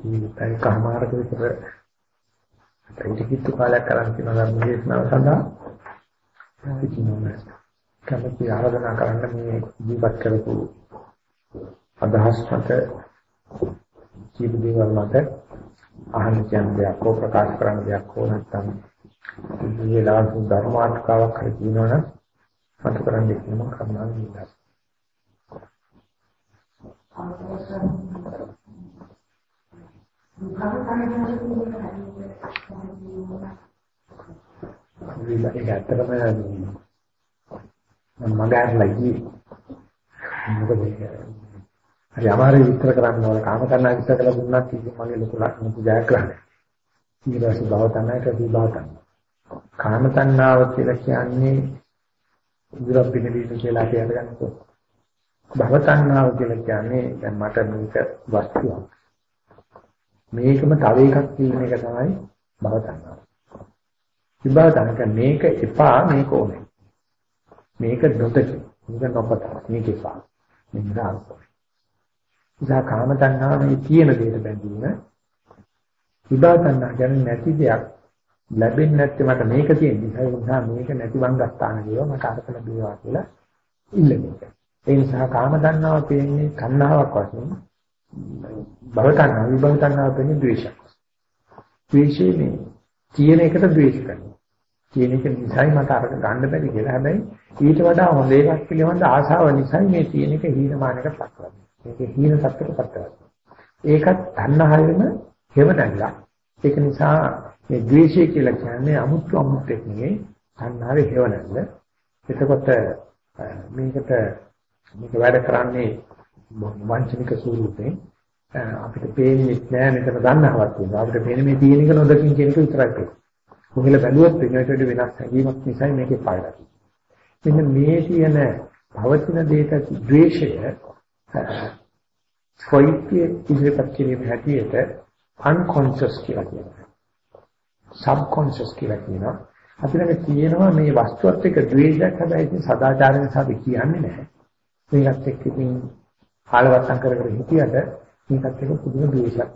ජීවිතය කමාරක විතර ඉතිකිතු කාලයක් කරන් තියෙන ධර්ම දේශනාව සඳහා ඉතිනෝනේ කැමති ආරාධනා කරන්න මේ ජීවත් කරපු අදහස් මත ජීව දේවල් මත අහන්න කියන දෙයක් හෝ ප්‍රකාශ කරන්න දෙයක් හෝ නැත්නම් මේ ලාසු ධර්මාර්ථකාවක් හරි කියනවනම් මත කරන්න ඉක්මන කරුණාවෙන් ඉල්ලනවා. ඒක ඇත්තටම මම ගානලා ගියේ මොකද හරි අමාරුයි විස්තර කරන්න ඕන කාම කරනා විස්තර කළා දුන්නත් ඉතින් මගේ ලොකු ලක්ෂණ ජයග්‍රහණය. ඊට පස්සේ භව තණ්හාට විභව තණ්හා. කාම තණ්හාව කියලා කියන්නේ ඉදිරිය පිළිවිද කියලා අපි අරගන්නකො. භව තණ්හාව කියලා කියන්නේ දැන් මට මේක වස්තුවක්. මේකම තව එකක් කියන එක තමයි භව තණ්හාව. විභව තණ්හක මේක එපා මේක ඕනේ. මේක නොදක මේක නොපත මේක එපා. මේක ආසයි. ඉතින් කාම තණ්හාව මේ තියෙන දෙයට බැඳීම විභව තණ්හා කියන්නේ නැති දෙයක් ලැබෙන්නේ නැත්te මට මේක තියෙන නිසා මේක නැති වංගස්ථාන දේව මට අරක ලැබේවා කියලා ඉල්ලන්නේ. ඒ නිසා කාම තණ්හාව පේන්නේ තණ්හාවක් වශයෙන් භව තණ්හාව විභව තණ්හාව පේන්නේ ද්වේෂයක්. ද්වේෂයේ මේ තියෙන එකට ද්වේෂ කරනවා. තියෙන එක නිසයි මට අරක ගන්න බැරි කියලා. හැබැයි ඊට වඩා හොඳ එකක් පිළිබඳ ආශාව නිසයි මේ තියෙන එක හීනමානකට පත් කරන්නේ. මේක හීන සත්‍යයට පත් කරන්නේ. ඒකත් තණ්හාවෙම හේව නැගලා. ඒක නිසා මේ ද්වේෂය කියලා කියන්නේ අමුතු අමුත්‍යක් නෙවෙයි තණ්හාවේ හේව නැගල. එතකොට මේකට මේක වැඩ කරන්නේ වංචනික ස්වරූපේ අපිට පේන්නේ නැහැ මෙතන දන්නවක් තියෙනවා. අපිට පේන්නේ මේ තියෙන එක නොදකින් කියන එක විතරයි පේන්නේ. කොහෙල බැලුවොත් වෙනට වෙනස් හැඟීමක් නිසා මේකේ පායලා තියෙනවා. මෙන්න මේ තියෙන පවතින දෙයට ද්වේෂය ස්වෛත්‍ය ඉදිරිපත් කිරීම හැටියට unconscious කියලා කියනවා. subconscious කියලා කියනවා. අපි ළඟ තියෙනවා මේ වස්තුවත් එක්ක ද්වේෂයක් හැබැයි ඉතින් සදාචාරයෙන් සාපි කියන්නේ නැහැ. මේකත් එක්ක ඉතින් ආලවත්තම් කර කර හිටියට මේකත් එක්ක පුදුම ද්වේෂයක්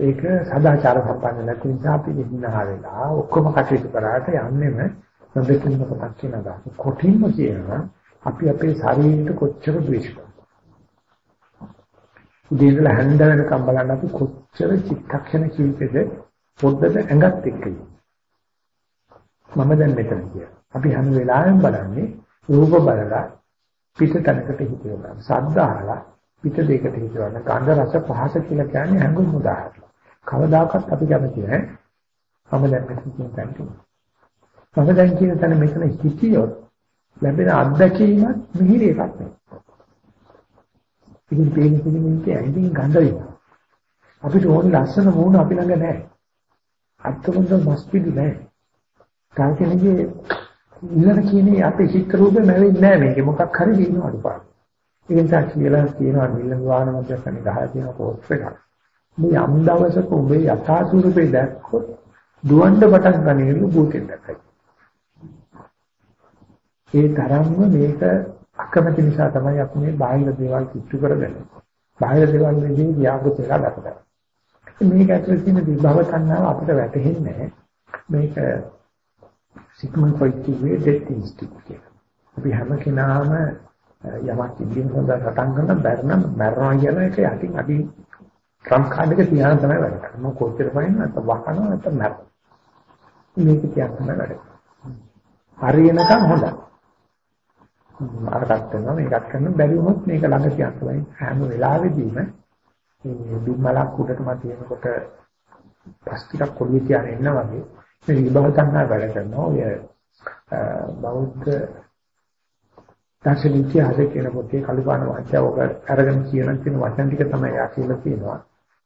ඒක සදාචාර සම්පන්න නැති නිසා අපි දෙන්නා වෙලා ඔක්කොම කටයුතු කරාට යන්නෙම නොදකින්න කොටක් කියනවා. කොටින්ම කියනවා අපි අපේ ශරීරයට කොච්චර ද්වේෂ කරනවද? උදේ ඉඳලා හැන්ද වෙනකම් බලන්න අපි කොච්චර චිත්තක්ෂණ කීපෙද පොද්දට ඇඟත් එක්ක මම දැන් මෙතන කිය. අපි හැම වෙලාවෙම බලන්නේ රූප බලලා පිට තැනකට හිතේවා. ශබ්ද අහලා පිට දෙකට හිතවන්න. ගන්ධ රස පහස කියලා කියන්නේ හැඟුම් උදාහරණ. කවදාකවත් අපි කැමති නැහැ. මම දැන් මෙතන කියන තැනට. මම දැන් කියන තැන මෙතන හිතියොත් ලැබෙන අත්දැකීමත් මිහිරි එකක් නෙවෙයි. ඉතින් පේන කෙනෙක්ගේ ඇඟින් ගඳ වෙනවා. අපිට ඕන ලස්සන වුණ අපි ළඟ නැහැ. අත්කොන්ද මස්පිඩු නැහැ. කාල් කෙනෙක්ගේ ඉන්නන කියන්නේ අපේ චිත්ත රූපේ නැවෙන්නේ නැහැ මේකේ මොකක් හරි දිනන අඩුපාඩු. ඒ නිසා කියලා කියනවා නිලන් වාහන මැදකනේ ගහලා තියෙන කෝස් එකක්. මේ යම් දවසක ඔබේ යථා ස්වරූපේ දැක්කොත් දුවන්න පටන් ගන්නේලු භූතෙන් දැක්කයි. ඒ තරම්ම මේක අකමැති නිසා තමයි අපි මේ බාහිර දේවල් කිච්චු කරගෙන බාහිර දේවල් වලදී ව්‍යාපෘත වෙලා ගත කරන්නේ. මේක ඇතුළේ තියෙන විභව තණ්හාව අපිට වැටහෙන්නේ නැහැ. මේක සිග්මන්ඩ් ෆ්‍රොයිඩ් කිව්වේ ඩෙත් ඉන්ස්ටින්ක්ට් කියලා. අපි හැම කෙනාම යමක් ඉදින් සඳහා සටන් කරන බැරනම් මරනවා කියන එක යටින් අපි ට්‍රම්ප් කාඩ් එක තියාන තමයි වැඩ කරන්නේ. මොකද කොච්චර පයින් නැත්නම් වහනවා නැත්නම් මරනවා. මේක තියාන තමයි වැඩ කරන්නේ. හරියනකම් හොඳයි. අරකට කරනවා මේකත් කරන බැරි වුණොත් මේක ළඟ තියන්න තමයි හැම වෙලාවෙදීම මේ බිම්මලක් උඩටම තියෙනකොට පස් ටිකක් කොළිය තියාගෙන ඉන්න වගේ මේ විභව තණ්හා වැඩ කරනවා. ඔය බෞද්ධ දර්ශන ඉතිහාසයේ කියන පොතේ කලිපාන වාක්‍යය ඔක අරගෙන කියන තියෙන වචන ටික තමයි යා කියලා තියෙනවා.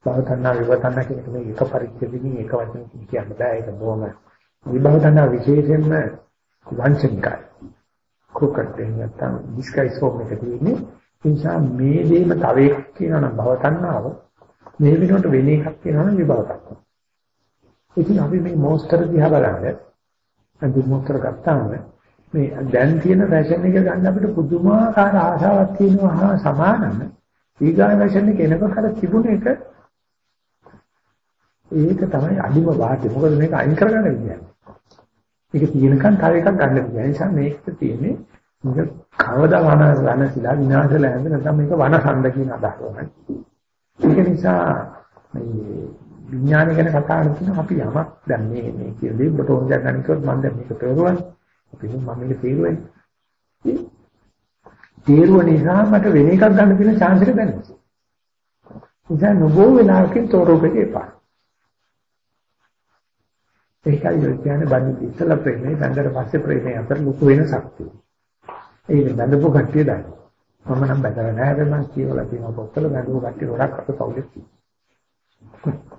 භව තණ්හා විභව තණ්හා කියන එක මේ එක පරිච්ඡේදකින් එක වචනකින් කියන්න බෑ. ඒක බොහොම විභව තණ්හා විශේෂයෙන්ම වංචනිකයි. කුකට නැත්තම් ඩිස්කයිස් ෆෝම් එක තියෙන්නේ. ඒ නිසා මේ දෙයම තව එකක් කියනවා නම් භව තණ්හාව මේ වෙනකොට වෙන එකක් කියනවා නම් විභව තණ්හාව ඉතින් අපි මේ මොස්තර දිහා බලන්නේ අද මොස්තර ගත්තාම මේ දැන් තියෙන ෆැෂන් එක ගන්න අපිට පුදුමාකාර ආශාවක් තියෙනවා හා සමානම ඊගාවේෂන් එක එනකොට අර තිබුණ එක ඒක තමයි අදිම වාටි. මොකද මේක අයින් කරගන්න විදියක්. ඒක තියෙනකන් තව එකක් ගන්න බැහැ. ඒ නිසා මේක තියෙන්නේ මේක කවදා වන වනසිලා විනාශලා හැද නැත්නම් මේක වනසන්ද කියන අදහස උනයි. ඒක නිසා මේ විඥානය ගැන කතා කරන අපි යමක් දැන් මේ මේ කියන දේ ඔබට ඕන දැනගන්න කිව්වොත් මම දැන් මේක තේරුවනේ. අපි මම මේක තේරුවනේ. තේරුව නිසා මට වෙන එකක් ගන්න තියෙන chance එක දැනෙනවා. ඉතින් නොබෝ වෙලාවකින් තෝරෝපෙට එපා. ඒකයි ඔය කියන්නේ බන්නේ ඉස්සලා ප්‍රේමේ බඳලා පස්සේ ප්‍රේමේ අතර ලොකු වෙනසක් තියෙනවා. ඒක බඳපු කට්ටිය දන්නේ. මම නම් බඳලා නැහැ මම කියවලා තියෙනවා පොත්වල බඳපු කට්ටිය ගොඩක් අපේ පවුලේ තියෙනවා.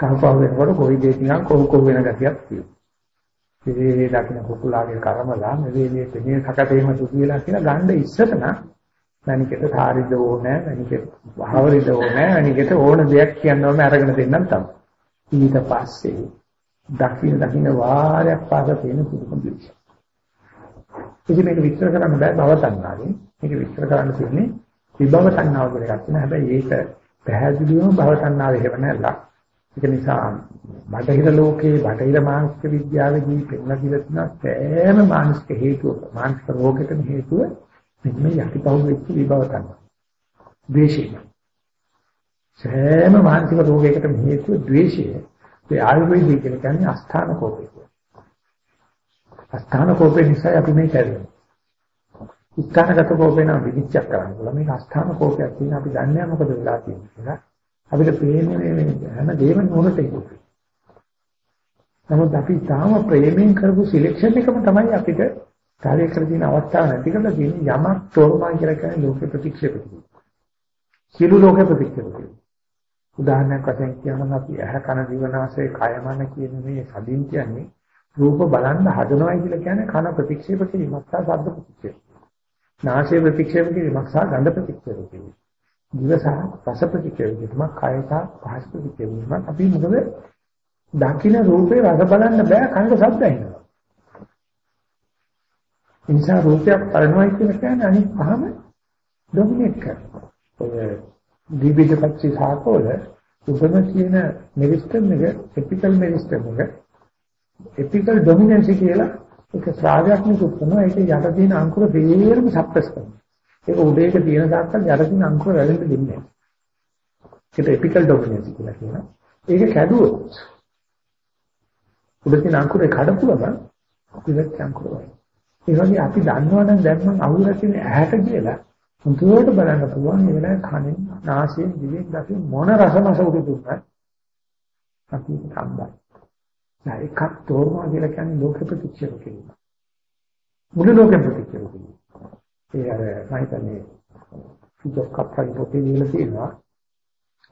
කහපාව වෙනකොට කොයි දෙයක් නිකන් කොහොම කොහොම වෙන ගතියක් තියෙනවා. ඉතින් දකින්න කුකුලාගේ කර්මලා මේ මේ තේ සකතේම සුතියලා කියලා ගන්න ඉස්සතන මණිකට සාරිද ඕනේ මණිකට වහවරිද ඕනේ මණිකට ඕන දෙයක් කියනවම අරගෙන දෙන්නම් තමයි. ඊට පස්සේ දකින්න දකින්න වාරයක් පාස තියෙන පුදුම දෙයක්. ඉතින් මේක විස්තර කරන්න බෑ භව තණ්හාවෙන්. මේක විස්තර කරන්න තියෙන්නේ විභව තණ්හාව කියලා එකක් තියෙනවා. හැබැයි ඒක පැහැදිලිවම භව තණ්හාව හේව නැල්ලා. ඒක නිසා බටහිර ලෝකයේ බටහිර මානසික විද්‍යාවේදී පෙන්ලා දීලා තියෙන සෑම මානසික හේතුව මානසික රෝගයකම හේතුව මෙන්න යටිපහුව වෙච්ච විභව තණ්හාව. ද්වේෂය. සෑම මානසික රෝගයකටම හේතුව ද්වේෂය. ඒ ආයුර්වේදයේ කියන්නේ අස්ථාන කෝපය. අස්ථාන කෝපේ නිසා අපි මේ කැරෙන්නේ. උත්තරගත කෝපේ නම් විනිශ්චය කරන්න ඕන. මේක අස්ථාන කෝපයක් තියෙන අපි දන්නේ මොකද වෙලා තියෙන්නේ කියලා. අපිට පේන්නේ මේ හැම දෙයක්ම නෝනට ඉන්නේ. නමුත් අපි තාම ප්‍රේමයෙන් කරපු සිලෙක්ෂන් එකම තමයි අපිට කාර්ය කර දින අවස්ථාව නැති කරලා තියෙන්නේ යමක් තෝරමයි කියලා කියන්නේ ලෝක ප්‍රතික්ෂේප කිරීම. සියලු ලෝක ප්‍රතික්ෂේප කිරීම. උදාහරණයක් වශයෙන් කියනවා අපි ඇහ කන දිවනාසය කයමන කියන මේ සදින් කියන්නේ රූප බලන්න හදනවයි කියලා කියන්නේ කන ප්‍රතික්ෂේප කිරීමක් සහ ශබ්ද ප්‍රතික්ෂේප. නාසය ප්‍රතික්ෂේප කිරීමක් සහ ගන්ධ ප්‍රතික්ෂේප කිරීමක්. දිව සහ රස ප්‍රතික්ෂේප කිරීමක්, කය සහ පහස් ප්‍රතික්ෂේප කිරීමක්. අපි මොකද දකින්න රූපේ රස බලන්න බෑ කනට ශබ්ද ඇහෙනවා. ඒ නිසා රූපයක් බලනවයි කියන කියන්නේ අනිත් පහම ඩොමිනේට් කරනවා. ඔය විවිධ පක්ෂි සාකෝල උපම කියන මෙරිස්ටම් එක, එපිකල් මෙරිස්ටම් එක එපිකල් ඩොමිනන්සි කියලා ඒක ශ්‍රාවයක් නිකුත් කරනවා ඒක යට තියෙන අංකුර දෙයරම සප්‍රස් කරනවා ඒක උඩේක තියෙන දායකල් යට තියෙන අංකුර වැළෙන්න දෙන්නේ නැහැ ඒකට එපිකල් ඩොමිනන්සි කියලා කියනවා ඒක කැඩුවොත් උඩ තියෙන අංකුරේ කඩපු ගමන් ඉවත් අංකුර වෙයි ඒ වගේ අපි දන්නවනම් දැන් මම අහුලා තියෙන ඇහැට කියලා මුතුවට බලන්න පුළුවන් ඒ වෙලාවේ කනෙන් නාසයෙන් දිවෙන් දකින් මොන රසමස උඩ දුන්නත් අපි සම්බන්ධයි නෑ එකක් තෝරනවා කියලා කියන්නේ ලෝක ප්‍රතික්ෂේප කිරීම. මුළු ලෝකෙ ප්‍රතික්ෂේප කිරීම. ඒ අර මම හිතන්නේ ෆිජොක් කප්පයි පොතේ ලියලා තියෙනවා.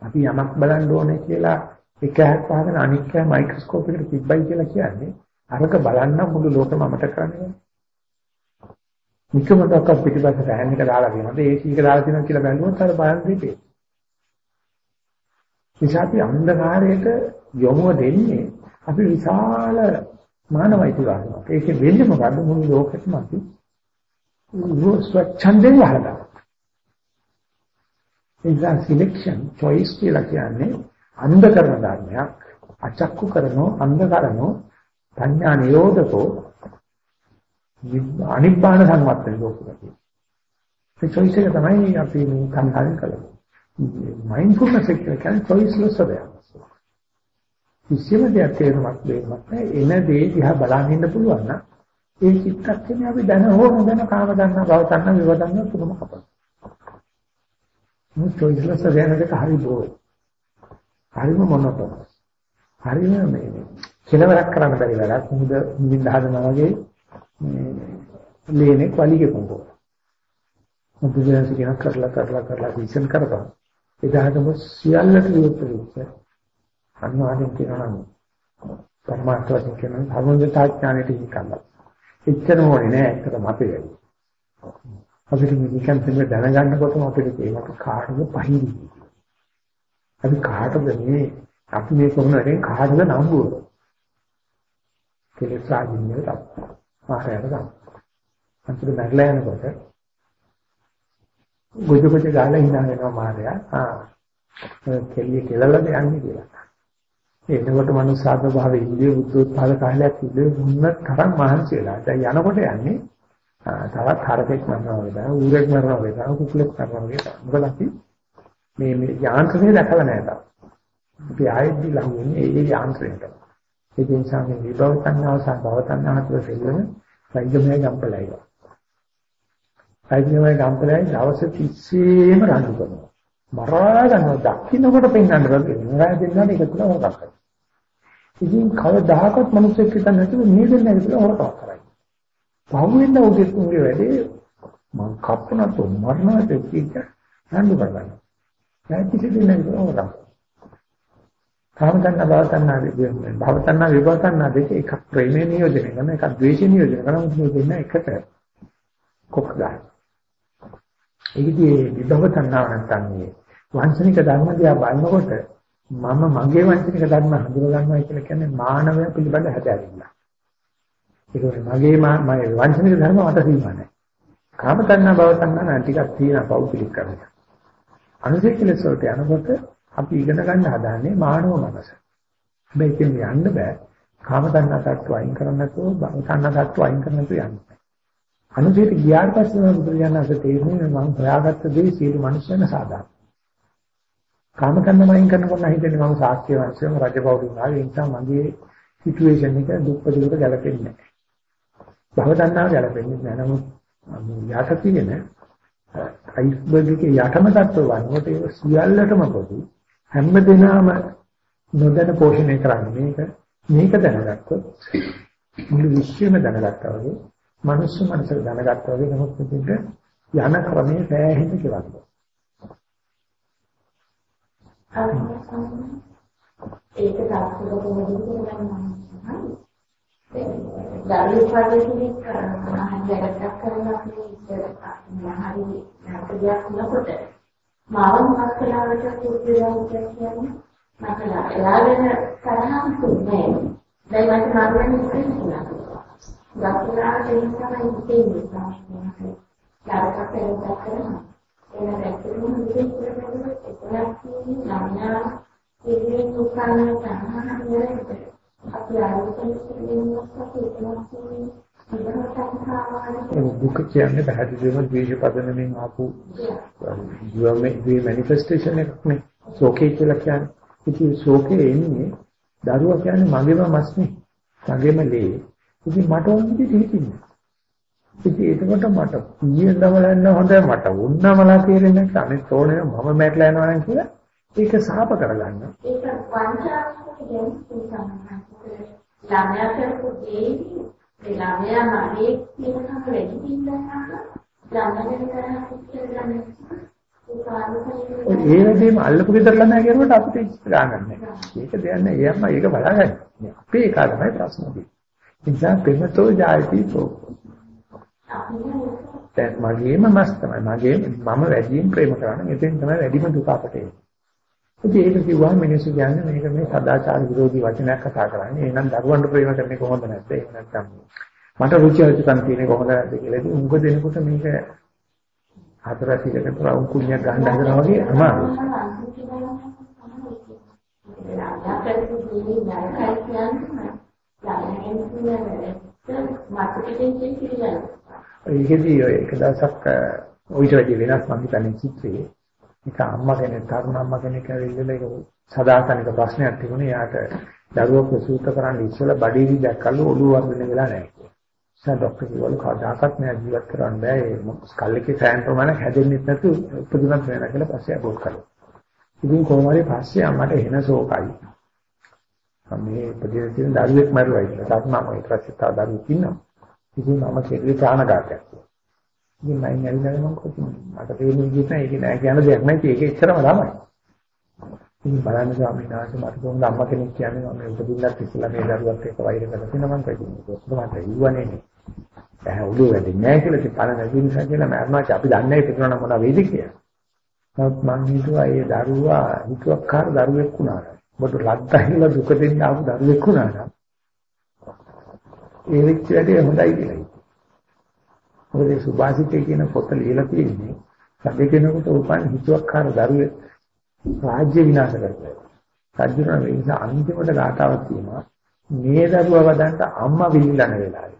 අපි යමක් බලන්න ඕනේ කියලා එක හැක් පහගෙන අනික් හැම මයික්‍රොස්කෝප් එකට තිබ්බයි කියලා කියන්නේ අරක බලන්න මුළු ලෝකෙම අමතක කරන්නේ. නිකමදක් පිටිපස්සට හැන් එක දාලා තියෙනවා. ඒ AC එක දාලා තියෙනවා කියලා බැලුවොත් අර බලන්න දෙපේ. නිසා අපි අන්ධකාරයට යොමුව දෙන්නේ අපි විශාල මානවයිති වාසනාවක්. ඒකේ වෙන්නේ මොකද්ද මුළු ලෝකෙටම අපි ස්වච්ඡන්දයෙන් වහලා. එක්සම් සිලෙක්ෂන් choice කියලා කියන්නේ අන්ධ කරන ධර්මයක්. අචක්කු කරනෝ අන්ධ කරනෝ පඤ්ඤා නිරෝධකෝ අනිබ්බාන සංවත්තන ලෝකෙදී. ඒ choice එක තමයි අපි මේ කන්දාරෙන් කරන්නේ. mindfulness එක කියන්නේ choiceless awareness. කිසිම දෙයක් තේරුමක් දෙන්නත් නැහැ. එන දේ දිහා බලන් ඉන්න පුළුවන් නම් ඒ චිත්තක්ෂණය අපි දැන හෝ නොදැන කාම දන්නා බව දන්නා විව දන්නා තුනම කපන. මේ choiceless දැනකට හරි බෝ. හරිම මොනතන. හරිම මේ කෙලවරක් කරන්න බැරි වැඩක්. මුද මුදින් හදනවා වගේ මේ ලේනේ වලිගේ පොඟෝ. මුදුජනස කියන කරලා කරලා කරලා විශ්ෙන් කරපන්. එදාටම සියල්ලට විරුද්ධ වෙච්ච අනිවාර්යෙන් කියනවා නම් පරමාර්ථ වශයෙන් කියනවා ධර්මෝදතා ඥානෙට හිකන්න. එච්චර ඕනේ නෑ ඒකට අපේ වැඩි. අපිට නිකන් දෙන්න දැනගන්නකොටම අපිට ඒකට කාටද පහින්. අපි කාටද මේ අපි මේ කරන වැඩෙන් කාටද නම්බුව? කෙලෙස් ආදින්නේ තමයි. මායයට ගන්න. අන්තිමට මැරලා යනකොට ගොජ ගොජ ගාලා hina වෙනවා මාර්යා. ආ කෙලිය කෙලලද යන්නේ කියලා. එතකොට මනුස්සාත්ම භාවයේ ඉන්දිය බුද්ධෝත්පාද කාලයක් ඉඳි මුන්න තරම් මහන්සි වෙලා. දැන් යනකොට යන්නේ තවත් හරකෙක් මරනවා වගේ, ඌරෙක් මරනවා වගේ, කුකුලෙක් මරනවා වගේ. මොකද අපි මේ මේ යාන්ත්‍රණය දැකලා නැහැ තාම. අපි ආයෙත් ලඟුන්නේ ඒ යාන්ත්‍රණයට. ඒ නිසා මේ විභව සංඥාව සහ භව සංඥා අතර සෙල්ලම සංයමයේ ගම්පලයි. සංයමයේ ගම්පලයි දවස් 30ෙම රණ්ඩු කරනවා. මරා ගන්නවා දකින්නකොට පෙන්වන්න බෑ. නෑ දෙන්නාට ඒක තුන හොරක් කරනවා. ඉතින් කවදාකවත් මිනිස්සෙක් හිතන්නේ නැතුව මේ දෙන්නා විතර හොරක් කරයි. පහුවෙන්න උදේ තුන්ගේ වැඩේ මං කප්පනත් මරණට කිච්ච රණ්ඩු කරගන්නවා. නැති දෙන්නා විතර හොරක්. කාම තණ්හා භව තණ්හා භව තණ්හා විභව තණ්හා දෙක එකක් ප්‍රේමයේ නියෝජනය කරන එකක් ද්වේෂයේ නියෝජනය කරන මොකද දෙන්න එකට කොක්ක ගන්න. ඒකදී විභව තණ්හාව නැත්නම් මේ වංශනික ධර්ම දිහා බලනකොට මම මගේ වංශනික ධර්ම හඳුනා ගන්නවා කියලා කියන්නේ මානවය පිළිබඳ හැදෑරීම. ඒක මගේ මම වංශනික ධර්ම මට සීමා නැහැ. කාම තණ්හා භව තණ්හා නම් ටිකක් තියෙන පෞද්ගලික කරනවා. අනුසය කෙලෙස් වලට යනකොට අපි ඉගෙන ගන්න හදාන්නේ මානව මනස. හැබැයි ඉතින් යන්න බෑ. කාම තණ්හා තත්ත්ව අයින් කරන්න නැතුව භව තණ්හා තත්ත්ව අයින් කරන්න නැතුව යන්න. අනුසයට ගියාට පස්සේ බුදුරජාණන් වහන්සේ තේරෙන්නේ මම හොයාගත්ත දේ සියලු මිනිස්යන් සාධාරණ. කාම කන්නමයින් කරනකොට නම් හිතන්නේ මම සාක්ෂි වංශයම රජපෞරුන් ආවේ ඒ නිසා මගේ සිටුේෂන් එක දුක්පදිකට ගැලපෙන්නේ නැහැ. භව දන්නාව ගැලපෙන්නේ නැහැ. නමුත් යට තියෙන අයිස්බර්ග් එකේ යටම තත්ත්ව වන්නකොට ඒක සියල්ලටම පොදු හැම දිනම නොදැන පෝෂණය කරන්නේ මේක මේක දැනගත්තොත් මුළු විශ්වයම දැනගත්තා වගේ මනුස්ස මනසට දැනගත්තා වගේ නමුත් මේක යන ක්‍රමයේ සෑහෙන කියලා. ඒක තාක්ෂණික මොකද කියලා දරුවෙක් වගේ කෙනෙක් හැදගත්තක් කරලා අපි ඉස්සර හරි නැතියක් නකොට මාව මොකක් කලාවට පුදුරාවක් කියන්නේ මකලා එයාගෙන තරහක් තුනේ දැන් මට මාර්ගයෙන් ඉස්සෙල්ලා දක්ෂලාට ඒ තමයි ඉතින්නේ තමයි යාරකට එන්නත් කරනවා එන දැක්කම විදිහට කරනකොට එතනක් තියෙන ළමයා ඉන්නේ දුකන තමයි අපි දුක කියන්නේ පැහැදිලිවම ද්වේෂපදනමින් ආපු දුවමේ ද්වේ මැනිෆෙස්ටේෂන් එකක් නේ. ශෝකේ කියලා කියන්නේ. ඉතින් ශෝකේ එන්නේ දරුවා කියන්නේ මගේම මස්නේ. මගේම ලේ. ඉතින් මට ඕනෙදි හිතින්නේ. ඉතින් එතකොට මට ඊයේ දමලන්න හොඳයි මට උන්නමලා තේරෙන්නේ නැහැ. අනිත් ඕනේ මම මැරලා යනවා නම් කියලා ඒක සාප කරගන්න. ඒක වංචාත්මක දෙයක් තමයි. ළමයා කරපු දේ ළමයා මගේ ළමයාගේ කරා ඉස්සරහම ඒ වගේම අල්ලපු ගෙදර ළමයා කරුවට අපිට ඉස්සර ගන්න නැහැ. ඒක දෙයක් නෑ. ඒ අම්මා ඒක බලාගන්න. අපේ එක තමයි ප්‍රශ්නේ. නිසා පෙමතෝ ජායති තෝ. දැන් මගේම මස් තමයි. මගේ මම වැඩියෙන් ප්‍රේම කරන්නේ. එතෙන් තමයි වැඩිම දුක අපට එන්නේ. ඉතින් ඒක කිව්වම මිනිස්සු කියන්නේ මේක මේ සදාචාර විරෝධී වචනයක් කතා කරන්නේ. එහෙනම් දරුවන්ට ප්‍රේම කරන්නේ කොහොමද නැද්ද? එහෙම නැත්නම් මට රුචි අරුචිකම් තියෙන්නේ කොහොමද නැද්ද කියලා. ඉතින් උංග දෙනකොට මේක හතර ටිකට පුරා කුණ්‍යක් ගන්න හදනවා වගේ අමාරුයි. ඒකදී එක දවසක් ඔයිට වැඩි වෙනස් මම හිතන්නේ චිත්‍රයේ ඒක අම්මා කෙනෙක් තරුණ අම්මා කෙනෙක් ඇවිල්ලා ඒක සදාතනික ප්‍රශ්නයක් තිබුණේ. යාට දරුවෝ ප්‍රසූත කරන්න ඉස්සෙල්ලා බඩේවි දැක්කලු ඔළුව වර්ධනය වෙලා නැහැ. ඒ ડોක්ටර් කිව්වලු කවදාකවත් නෑ ජීවත් කරන්න බෑ. ඒ ස්කල් එකේ සෑහෙන ප්‍රමාණයක් හැදෙන්නේ නැතු උපදිනත් වෙනවා කියලා පස්සේ අබෝට් කළා. ඉතින් කොහොම හරි පස්සේ අම්මට එන සෝකයි. මේ උපදින තියෙන දරුවෙක් මරුවයි කියලා. තාත්මා මම ඊට පස්සේ තා දරුවෙක් ඉන්නවා. ඉතින් මම කෙරුවේ ප්‍රාණඝාතයක්. ඉතින් මම ඇවිල්ලා මම කොහොමද මට තේරෙන විදිහට ඒක නෑ කියන දෙයක් නෑ ඒක එච්චරම තමයි. ඉතින් බලන්න ස්වාමීන් වහන්සේ මට කොහොමද අම්මා කෙනෙක් කියන්නේ මම උපදින්නත් ඉස්සලා මේ දරුවත් එක්ක වෛර කරලා තියෙනවා මම කියන්නේ කොහොමද මට ඉවන්නේ නේ. දැන් උඩ වැඩි නෑ කියලා ඉතින් පණ නැති නිසා කියලා මරණාච අපි දන්නේ නැහැ පිටුනන මොන වේද කියලා. නමුත් මං හිතුවා ඒ දරුවා හිතුවක්කාර දරුවෙක් වුණා. ඔබට ලද්දහිලා දුක දෙන්න ආපු දරුවෙක් වුණා නම් ඒ වෙච්ච වැඩේ හොඳයි කියලා. මොකද සුභාසිතේ කියන පොත ලියලා තියෙන්නේ සැදේ කෙනෙකුට උපන් හිතුවක්කාර දරුවේ රාජ්‍ය විනාශ කරලා. රජුන ඒ නිසා අන්තිමට ගාතාවක් තියෙනවා. මේ දරුවා වදන්ට අම්මා විහිළන වෙලාවේ.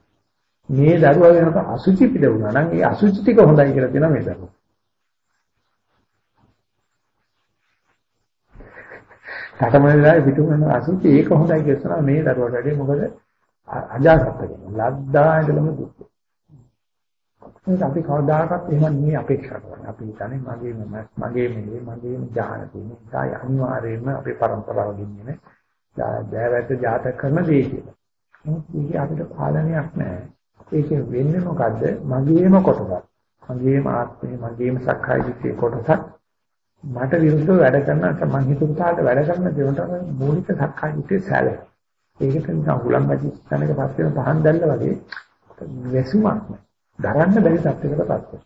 මේ දරුවා වෙනකොට අසුචි පිට වුණා නම් ඒ අසුචි ටික හොඳයි කියලා තියෙනවා මේ දරුවා. කටමැදලා පිටුමන අසුචි ඒක හොඳයි කියලා මේ දරුවට වැඩි මොකද අජාසත් කියන ලද්දා ඉඳලම දුක්. ඒක අපි කවදාකවත් එහෙම නෙමෙයි අපේක්ෂා කරන්නේ. අපි හිතන්නේ මගේ මගේ මෙලේ මගේ ඥාන තියෙන නිසා අනිවාර්යයෙන්ම අපේ પરම්පරාව ගෙන්නේ දෑවැද්ද ජාතක කරන දේ කියලා. ඒක අපිට පාලනයක් නැහැ. ඒක වෙන්නේ මොකද්ද? මගේම කොටසක්. මගේම ආත්මේ මගේම සක්කාය දිට්ඨිය කොටසක් මට විරුද්ධව වැඩ කරන මම හිතුව තාලට වැඩ කරන දේකට මූලික සක්කාය දිට්ඨිය සැලේ. ඒකට නිකන් හුලම් බජි ස්ථානක පස්සේ පහන් දැල්ල වගේ වැසුමක් නෑ. දරන්න බැරි තත්යකටපත් වෙනවා.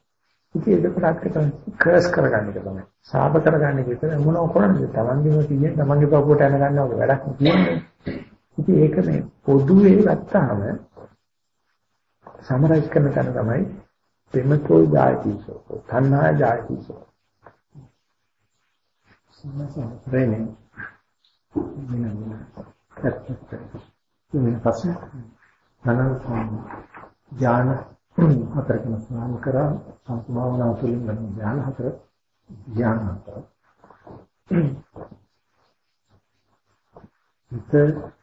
ඉතින් ඒක ප්‍රාක්ටිකල් කර්ස් කරගන්න එක තමයි. සාප කරගන්න එක විතර මොනව කරන්නද? තමන්ගේම තියෙන තමන්ගේ පපුවට යන ගන්නවද වැඩක් තියෙන්නේ. ඉතින් ඒක මේ පොදුවේ ගත්තාම සමරයිස් කරන තැන තමයි ප්‍රේමකෝ ජායතිසෝ තණ්හා ජායතිසෝ ප්‍රේමේ මෙන්න මෙන්න පස්සේ අනන්ත ඥාන හතරකම ස්නාන කරා සම්පූර්ණව තුළින් ගන්න ඥාන හතර ඥාන හතර හිත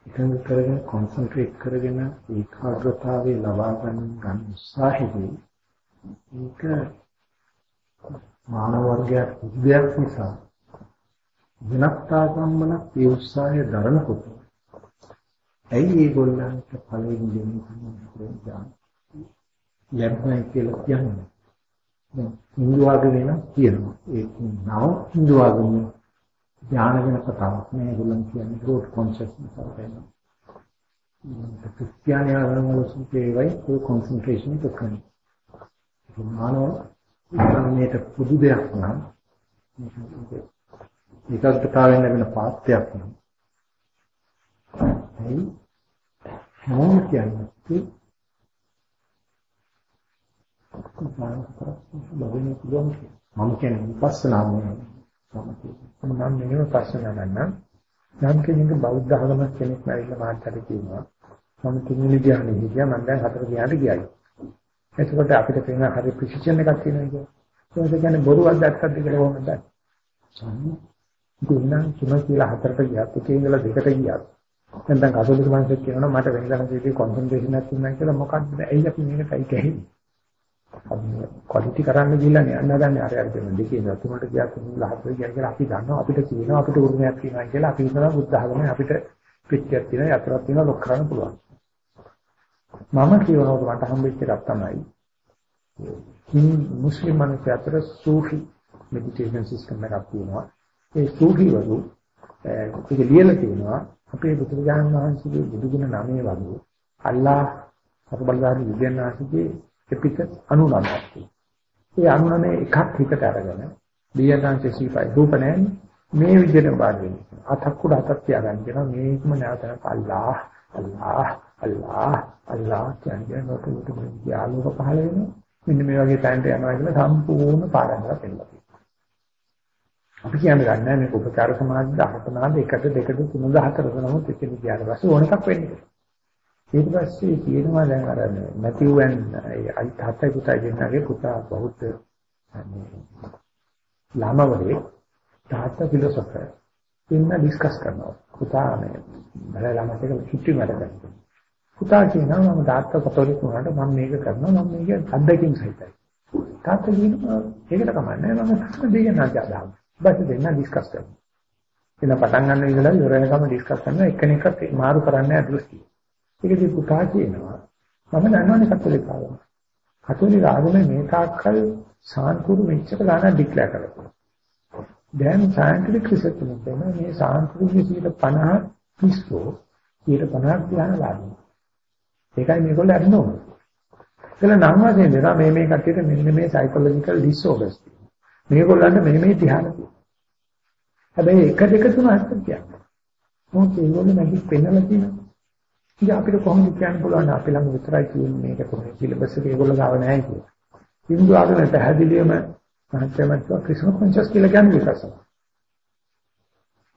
එකඟ කරගෙන කොන්සන්ට්‍රේට් කරගෙන ඒකාග්‍රතාවය ලබා ගන්න ගන්න උත්සාහයේදී ඒක මානව වර්ගයක් උද්දයක් නිසා වෙනස්තාවම්මන ඒ උත්සාහය දරනකොට ඇයි ඒගොල්ලන්ට පළවෙනි දෙන්නේ ඥාන ලැබුණයි කියලා කියන්නේ. දැන් හින්දු ආගමේ නම් කියනවා. ඒ නව හින්දු ආගමේ ඥාන වෙන කතාවක් නෑ. ඒගොල්ලන් කියන්නේ growth consciousness කියලා. ක්‍රිස්තියානි ආගම වල සුපේවයි ඒ concentration එක කරන්නේ. ඒ මානව ඉස්ලාමයේ පුදු දෙයක් නම් ඒකත්තාවෙන් ලැබෙන පාත්‍යයක් නම් ඒ මොන කියන්නේ? ලැබෙන්න පුළුවන් මම කියන්නේ විපස්සනා මොනවද? මම මෙහෙම ප්‍රශ්න ගන්නම්. නම් කෙනෙක් බෞද්ධ ධර්ම කෙනෙක් නැවිලා මාතට කියනවා මම තුන්වෙනි ධ්‍යානෙ හිටියා මම දැන් හතර ධ්‍යානෙට ගියයි එතකොට අපිට පේන හරි ප්‍රිසිෂන් එකක් තියෙනවා කියන්නේ ඒක කියන්නේ බොරුවක් දැක්කද කියලා කොහොමද දන්නේ දුන්නා තුන කියලා හතරට ගියත් එකේ ඉඳලා දෙකට ගියත් නැත්නම් කතෝලික මනසෙක් කියනවා මට වෙනදා කීදී කොන්සන්ට්‍රේෂන් එකක් තියෙනවා කියලා මොකක්ද? ඇයි අපි මේකයි කැහෙන්නේ? ක්වොලිටි කරන්න ගිහිල්ලා නේ. යන්න ගන්න අර අර කියන දෙකේ නතුමට ගියා තුන්ලා හතර ගියා කියලා අපි දන්නවා. අපිට තියෙනවා අපිට උරුමයක් තියෙනවා කියලා. අපි හිතනවා බුද්ධ ආගමේ අපිට පිටියක් තියෙනවා යතරක් තියෙනවා ලොක් කරන්න පුළුවන්. මම කියනවා මට හම්බෙච්ච එකක් තමයි හින් මුස්ලිම් මිනිස්සු අතර සූෆි මෙඩිටේෂන් සිස්ටම් එකක් තියෙනවා. ඒ සූෆි වරු ඒක ලියලා තියෙනවා අපේ බුදුරජාණන් වහන්සේගේ බුදුගුණ නමේ වගේ අල්ලාහ් අපබලදාරි විද්‍යානාසිකේ එපිට 99ක් ඒ 99 එකක් හිතට අරගෙන දියදාංශ සීපයි රූප නැහැ මේ විදිහට බාර වෙන්නේ අතක් උඩ අතක් තියාගන්න කියනවා. මේකම නැවතන අල්ලාහ් අල්ලාහ් අල්ලාහ් අල්ලාහ් කියන්නේ නොතුතු යාලුක පහල වෙනවා. මෙන්න මේ වගේ තැනට යනවා කියලා සම්පූර්ණ පාඩම්ලා පෙන්නලා අපි කියන්නේ ගන්නෑ මේක උපචාර සමාධි 19 එකට දෙකට තුනද හතරද නමුත් එතන ගියාට පස්සේ ඕන එකක් වෙන්නේ ඊට පස්සේ කියනවා දැන් අර මැතිව් ඇන් අයි තාත්තයි පුතයි දෙන්නගේ පුතා බෞද්ධ ළමවරේ තාත්තා ෆිලොසොෆර් ඉන්න ඩිස්කස් කරනවා. පුතා මේ බල ළමට එක කිට්ටි මඩ කරනවා. පුතා කියනවා මම තාත්තා කතෝලික වුණාට මම මේක කරනවා මම මේක අත්දැකීම් සහිතයි. තාත්තා කියනවා ඒකට කමන්නේ මම ප්‍රශ්න දෙන්න නැජාදා බස් දෙන්න ඩිස්කස් කරනවා එන පටන් ගන්න ඉඳලා ඉවර වෙනකම් ඩිස්කස් කරනවා එක්කෙනෙක්වත් මාරු කරන්නේ නැහැ දෘෂ්ටිය ඒකදී පුතා කියනවා මම දන්නවනේ කතෝලික ආගම. කතෝලික ආගමේ මේ තාක්කල් සාන්තුරු මෙච්චර ගාණක් ඩික්ලෙයාර් කරලා. දැන් සයන්ටිෆික් රිසර්ච් එකෙන් මේ සාන්තුරු 50 පිස්සෝ 50ක් ධ්‍යාන ලාභයි. ඒකයි මේගොල්ලෝ අරිනෝ. කියලා නම් වශයෙන් දෙනවා මේ මේ කට්ටියට මෙන්න මේ සයිකොලොජිකල් ඩිසෝඩර්ස් තියෙනවා. මේගොල්ලන්ට මෙන්න මේ ධ්‍යාන තියෙනවා. හැබැයි එක දෙක තුන හතර කියන්නේ. මොකද ඒගොල්ලෝ නැගි පෙන්නලා තියෙනවා. ඉතින් අපිට කොහොමද කියන්න පුළුවන් අපි ළඟ විතරයි කියන්නේ මේක තමයි සිලබස් එකේ ඒගොල්ලෝ ගාව නැහැ කියලා. හින්දු ආගම පැහැදිලිවම මහත්යමත් ක්‍රිස්ම කොන්ෂස් කියලා කියන්නේ විපස්සනා.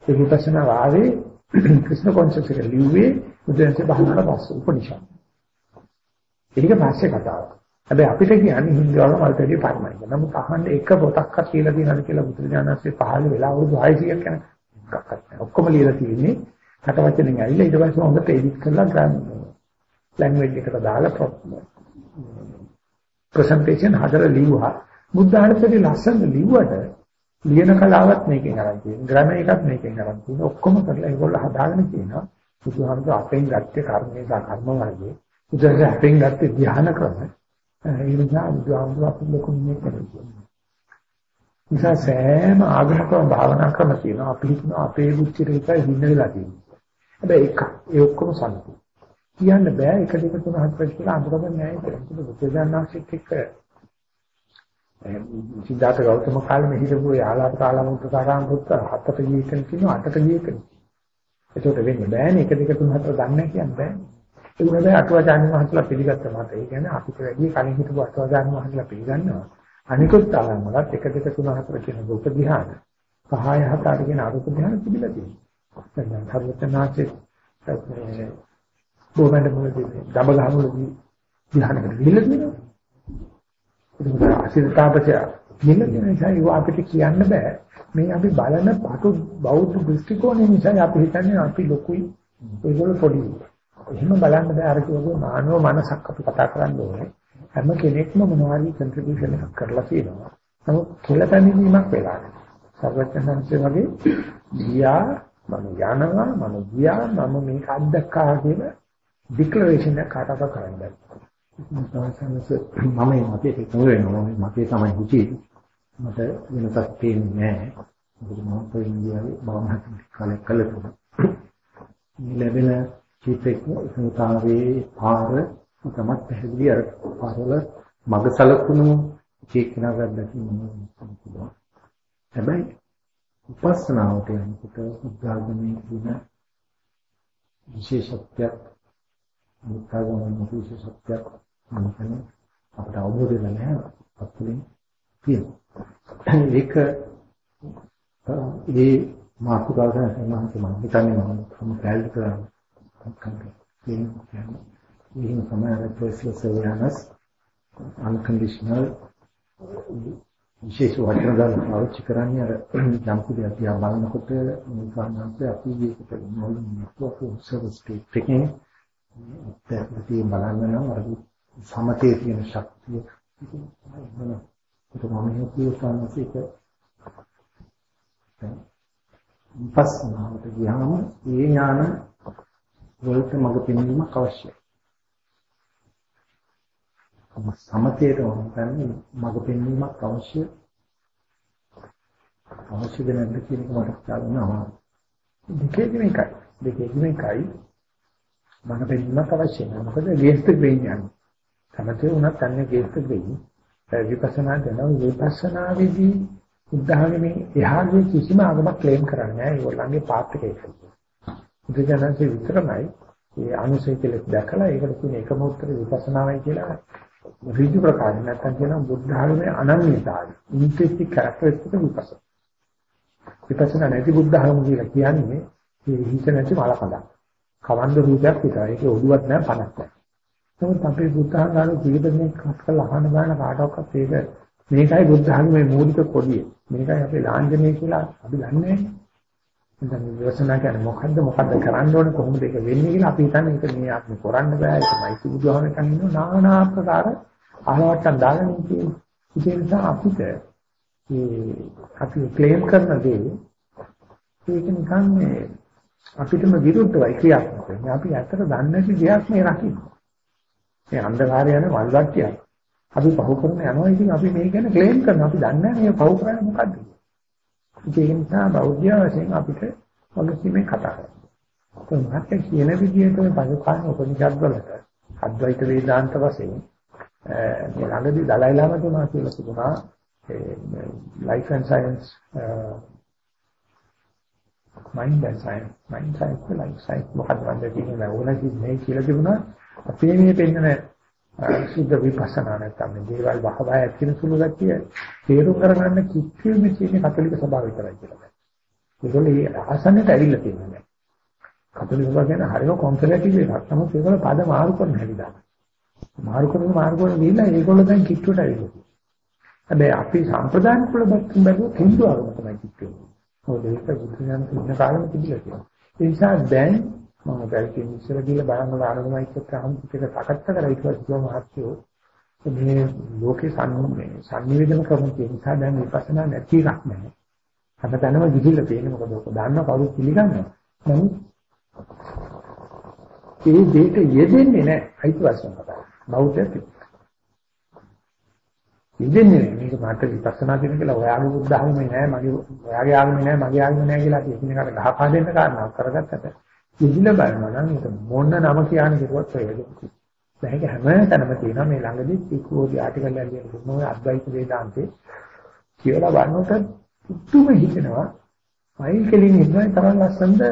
ඒ විපස්සනා වාවේ ක්‍රිස්ම කොන්ෂස් එක ලිව්වේ බුදුන්සේ බහනකට පස්සේ උපනිෂද්. ඒක පස්සේ කතාවක්. හැබැයි අපිට කියන්නේ හින්දු වල මල්ටඩි පරමයි. නමුත් අහන්න එක පොතක්වත් කියලා තියෙනවද කියලා බුදුරජාණන්සේ පහළ වෙලා අවුරුදු 600ක් යන එකක්වත් නැහැ. ඔක්කොම ලියලා තියෙන්නේ කට වචනෙන් ඇවිල්ලා ඊට පස්සේ හොඳට එඩිට් කරලා ගන්න. ලැන්ග්වේජ් එකට දාලා ප්‍රසන්ටේෂන් හදලා ලිව්වා. බුද්ධ ආනන්දේ ලස්සන ලිව්වට ලියන කලාවත් මේකෙන් අරන් තියෙනවා. ග්‍රැමර් එකත් මේකෙන් අරන් තියෙනවා. ඔක්කොම කරලා ඒගොල්ලෝ හදාගෙන තියෙනවා. බුදුහාමුදුර අපෙන් ගත්තේ කර්මයේ කර්ම වර්ගයේ. බුදුහාමුදුර අපෙන් ගත්තේ ධ්‍යාන ක්‍රම. ඒ නිසා බුදුහාමුදුර අපිට ලොකු නිමේ කරනවා. නිසා සෑම ආගමකම භාවනා ක්‍රම තියෙනවා. අපි හිතනවා අපේ බුද්ධිරේකයි හින්න වෙලා තියෙනවා. හැබැයි එක ඒ ඔක්කොම සම්පූර්ණ. කියන්න බෑ එක දෙක තුන හතර කියලා අඳුරගන්න නෑ කියලා. බුදුජානනාංශික එක්ක සිද්ධාර්ථ ගෞතම කාලේ හිටපු යාලාට කාලමුත්තරාරාම පුත්ත හතට ගියකන් කියනවා අටට ගියකන්. ඒකට වෙන්නේ බෑනේ එක දෙක තුන හතර දන්නේ කියන්නේ බෑනේ. ඒ වුණාද අටුවාචාර්ය මහත්ලා පිළිගත්ත මත. ඒ කියන්නේ අපිට වැඩි කලින් හිටපු අටුවාචාර්ය මහත්ලා පිළිගන්නවා. අනිකුත් තාලම් වලත් එක දෙක තුන හතර කියන රූප ධ්‍යාන. පහය හතර කියන අරූප ධ්‍යාන තිබිලා තියෙනවා. දැන් හර්වතනාසේ බොමඩ මොලදී දබ ගහමුලදී ධ්‍යානකට ගිහිල්ලා තියෙනවා. ඒක අසිරතාපච ගිහිල්ලා තියෙන නිසා ඒව අපිට කියන්න බෑ. මේ අපි බලන පටු බෞද්ධ දෘෂ්ටි කෝණය නිසා අපි හිතන්නේ අපි ලොකුයි ඒගොල්ලෝ පොඩි. එහෙම බලන්න බෑ අර කියෝගේ මානව මනසක් අපි කතා කරන්න ඕනේ. හැම කෙනෙක්ම මොනවාරි කන්ට්‍රිබියුෂන් එකක් කරලා තියෙනවා. නමුත් කෙලපැමිණීමක් වෙලා නැහැ. සර්වඥාන්සේ වගේ ගියා මම යනවා මම ගියා මම මේක අත්දැක්කා කියන ඩික්ලරේෂන් එක කාටවත් කරන්න බෑ. සාසනස මම මේ මතේ එකතු වෙනවා මතේ තමයි හිතේ. මට වෙනසක් තේින්නේ නැහැ. මොකද මම ඉන්දියාවේ භාවනා කාලයක් කළා තුන. ලැබෙන චිතේක සංතාවේ පාර තමත් පැහැදිලි අර පාරවල මග සලකුණු චේතනා ගන්න හැබැයි උපස්සනාවට යනකොට උද්ඝාටනයේ කියන විශේෂත්වයක් මුත්‍යාගමන විශේෂත්වයක් මම අපට අවබෝධ වෙලා නැහැ. අපලින් තියෙනවා. ඒක ඒ මාතෘකාවෙන් සම්මානිත මම හිතන්නේ. මම සම්ප්‍රායික කරන්නේ. Being familiar with awareness, unconditional විශේෂ වචන දාලා පාවිච්චි කරන්නේ අර යම් කිසි අපි බලනකොට නිකාන්ත අපි ඒකට මොලින් network service state එකේ ඒකදී බලන්න නම් අර සමතේ තියෙන ශක්තිය ඒක මම හිතුවේ සානසික විපස්සනාවට ගියාම ඒ ඥාන වලට මඟ පෙන්වීමක් අවශ්‍යයි. සමතේට වුණාන්නේ මඟ පෙන්වීමක් අවශ්‍ය අවශ්‍යද නැද්ද කියන එක මට හිතන්න දෙකේදීම එකයි. දෙකේදීම එකයි. මඟ පෙන්වීමක් අවශ්‍ය නැහැ මොකද ගේස්ත වෙන්නේ සමතේ උනත් අන්නේ ගේස්ත වෙන්නේ විපස්සනා කරන විපස්සනාවේදී උදාහරණෙ එහාගේ කිසිම ආගමක් ක්ලේම් කරන්නේ නැහැ. ඒගොල්ලන්ගේ පාත් එක ඒක. බුදුජානකේ විතරමයි ඒ අනුසය කියලා දැකලා ඒකට කියන එකම උත්තර විපස්සනාවයි කියලා ඍජු ප්‍රකාශ නැත්නම් කියන බුද්ධ ධර්මයේ අනන්‍යතාවය ඉන්ට්‍රින්සික් කැරක්ටරිස්ටික් විපස්සනා. විපස්සනා නැති බුද්ධ ධර්ම කියලා කියන්නේ මේ හිත නැති මලකඳක්. කවන්ද රූපයක් විතරයි. ඒක ඔළුවක් නෑ පණක් නෑ. නමුත් අපේ බුද්ධ ධර්ම පිළිබඳව කත් කරලා අහන ගන්න කාටවත් ඒක මේකයි බුද්ධ ධර්මයේ මූලික කොඩිය. මේකයි අපේ ලාංඡනය කියලා අපි දන්නේ නැහැ. දැන් විවසනා කියන්නේ මොකද්ද? මොකද්ද කරන්න ඕනේ? කොහොමද ඒක වෙන්නේ කියලා අපි හිතන්නේ ඒක මේ අපි කරන්න බෑ. ඒක මයිති බුදුහාමර කියන්නේ নানা ආකාර අහවට්ටම් දාගෙන ඉන්නේ. ඒ නිසා අපිට මේ අපි ක්ලේම් කරන දේ ඒක නිකන් මේ අපිටම විරුද්ධවයි ක්‍රියාත්මක වෙන්නේ. අපි ඇත්තට දන්නේ නැති දෙයක් මේ රකින්න. මේ අන්ධකාරය යන වල්වට්ටිය අපි පහු කරන යනවා. ඉතින් අපි මේ ගැන ක්ලේම් කරනවා. අපි දන්නේ නැහැ මේ පහු කරන්නේ මොකද්ද ඒක නිසා බෞද්ධ වශයෙන් අපිට වගකීමෙන් කතා කරනවා. කොහොමද කියන විදිහට මේ පසුකාලීන උපනිෂද් වලට අද්වෛත වේදාන්ත වශයෙන් මේ ළඟදී දලයි ලාම තුමා කියලා තිබුණා life and science mind and science mind science life science මොකක්ද වන්ද කියන ඕනකි මේ කියලා තිබුණා අපේ මේ පෙන්නන සුද්ධ විපස්සනා නැත්තම් මේ දේවල් වහවහ ඇතින සුළු ගැතිය තේරුම් කරගන්න කිච්චුවේ තියෙන කතෝලික සභාව විතරයි කියලා. ඒගොල්ලෝ ආසන්නට ඇවිල්ලා තියෙනවා. කතෝලික සභාව කියන්නේ හරිම කොන්සර්වටිව් එකක්. නමුත් ඒගොල්ලෝ පද මාරු කරන හැටි දාන්න. මාරු කරන මාරු කරන දීලා ඒගොල්ලෝ දැන් කිට්ටුවට ඇවිල්ලා. හැබැයි අපි සම්ප්‍රදාන කුල බක්කින් බැලුවොත් හින්දු ආගම තමයි කිට්ටුව. මොකද ඒක බුදු දහම ඉන්න කාලෙම තිබිලා තියෙනවා. ඒ නිසා දැන් මම දැල්කින් ඉස්සර ගිහලා බලන්න ආනන්දමයි එක්ක අහම් ටික සාකච්ඡා කරලා ඊට පස්සේ මහත්යෝ මේ ලෝකේ සංනිවේදන කරන නිසා දැන් විපස්සනා නැති එකක් නැහැ. හැමතැනම ගිහිල්ලා තියෙන මොකද ඔක දන්න කවුරු පිළිගන්නවා. නමුත් ඒ දෙයට යෙදෙන්නේ නැහැ අයිතිවාසිකම් කතාව. බෞද්ධයෙක්. යෙදෙන්නේ මේක මට විපස්සනා කියන කියලා ඔයාගේ බුද්ධ ආගමේ නෑ මගේ ඔයාගේ ආගමේ නෑ මගේ ආගමේ නෑ කියලා එකිනෙකට ගහපා දෙන්න කාරණා කරගත්තට ඉදිල බලනවා නම් ඒක මොන නම කියන්නේ කිව්වත් ඔය වෙන්නේ. මේක හැම තැනම තියෙනවා මේ ළඟදී පිකුවෝගේ ආටිකල් එකක් ලියන දුන්නෝ අද්වෛත වේදාන්තේ කියලා බලනකොට පුදුම හිතෙනවා මයිල් කෙලින් ඉන්න තරම් ලස්සනද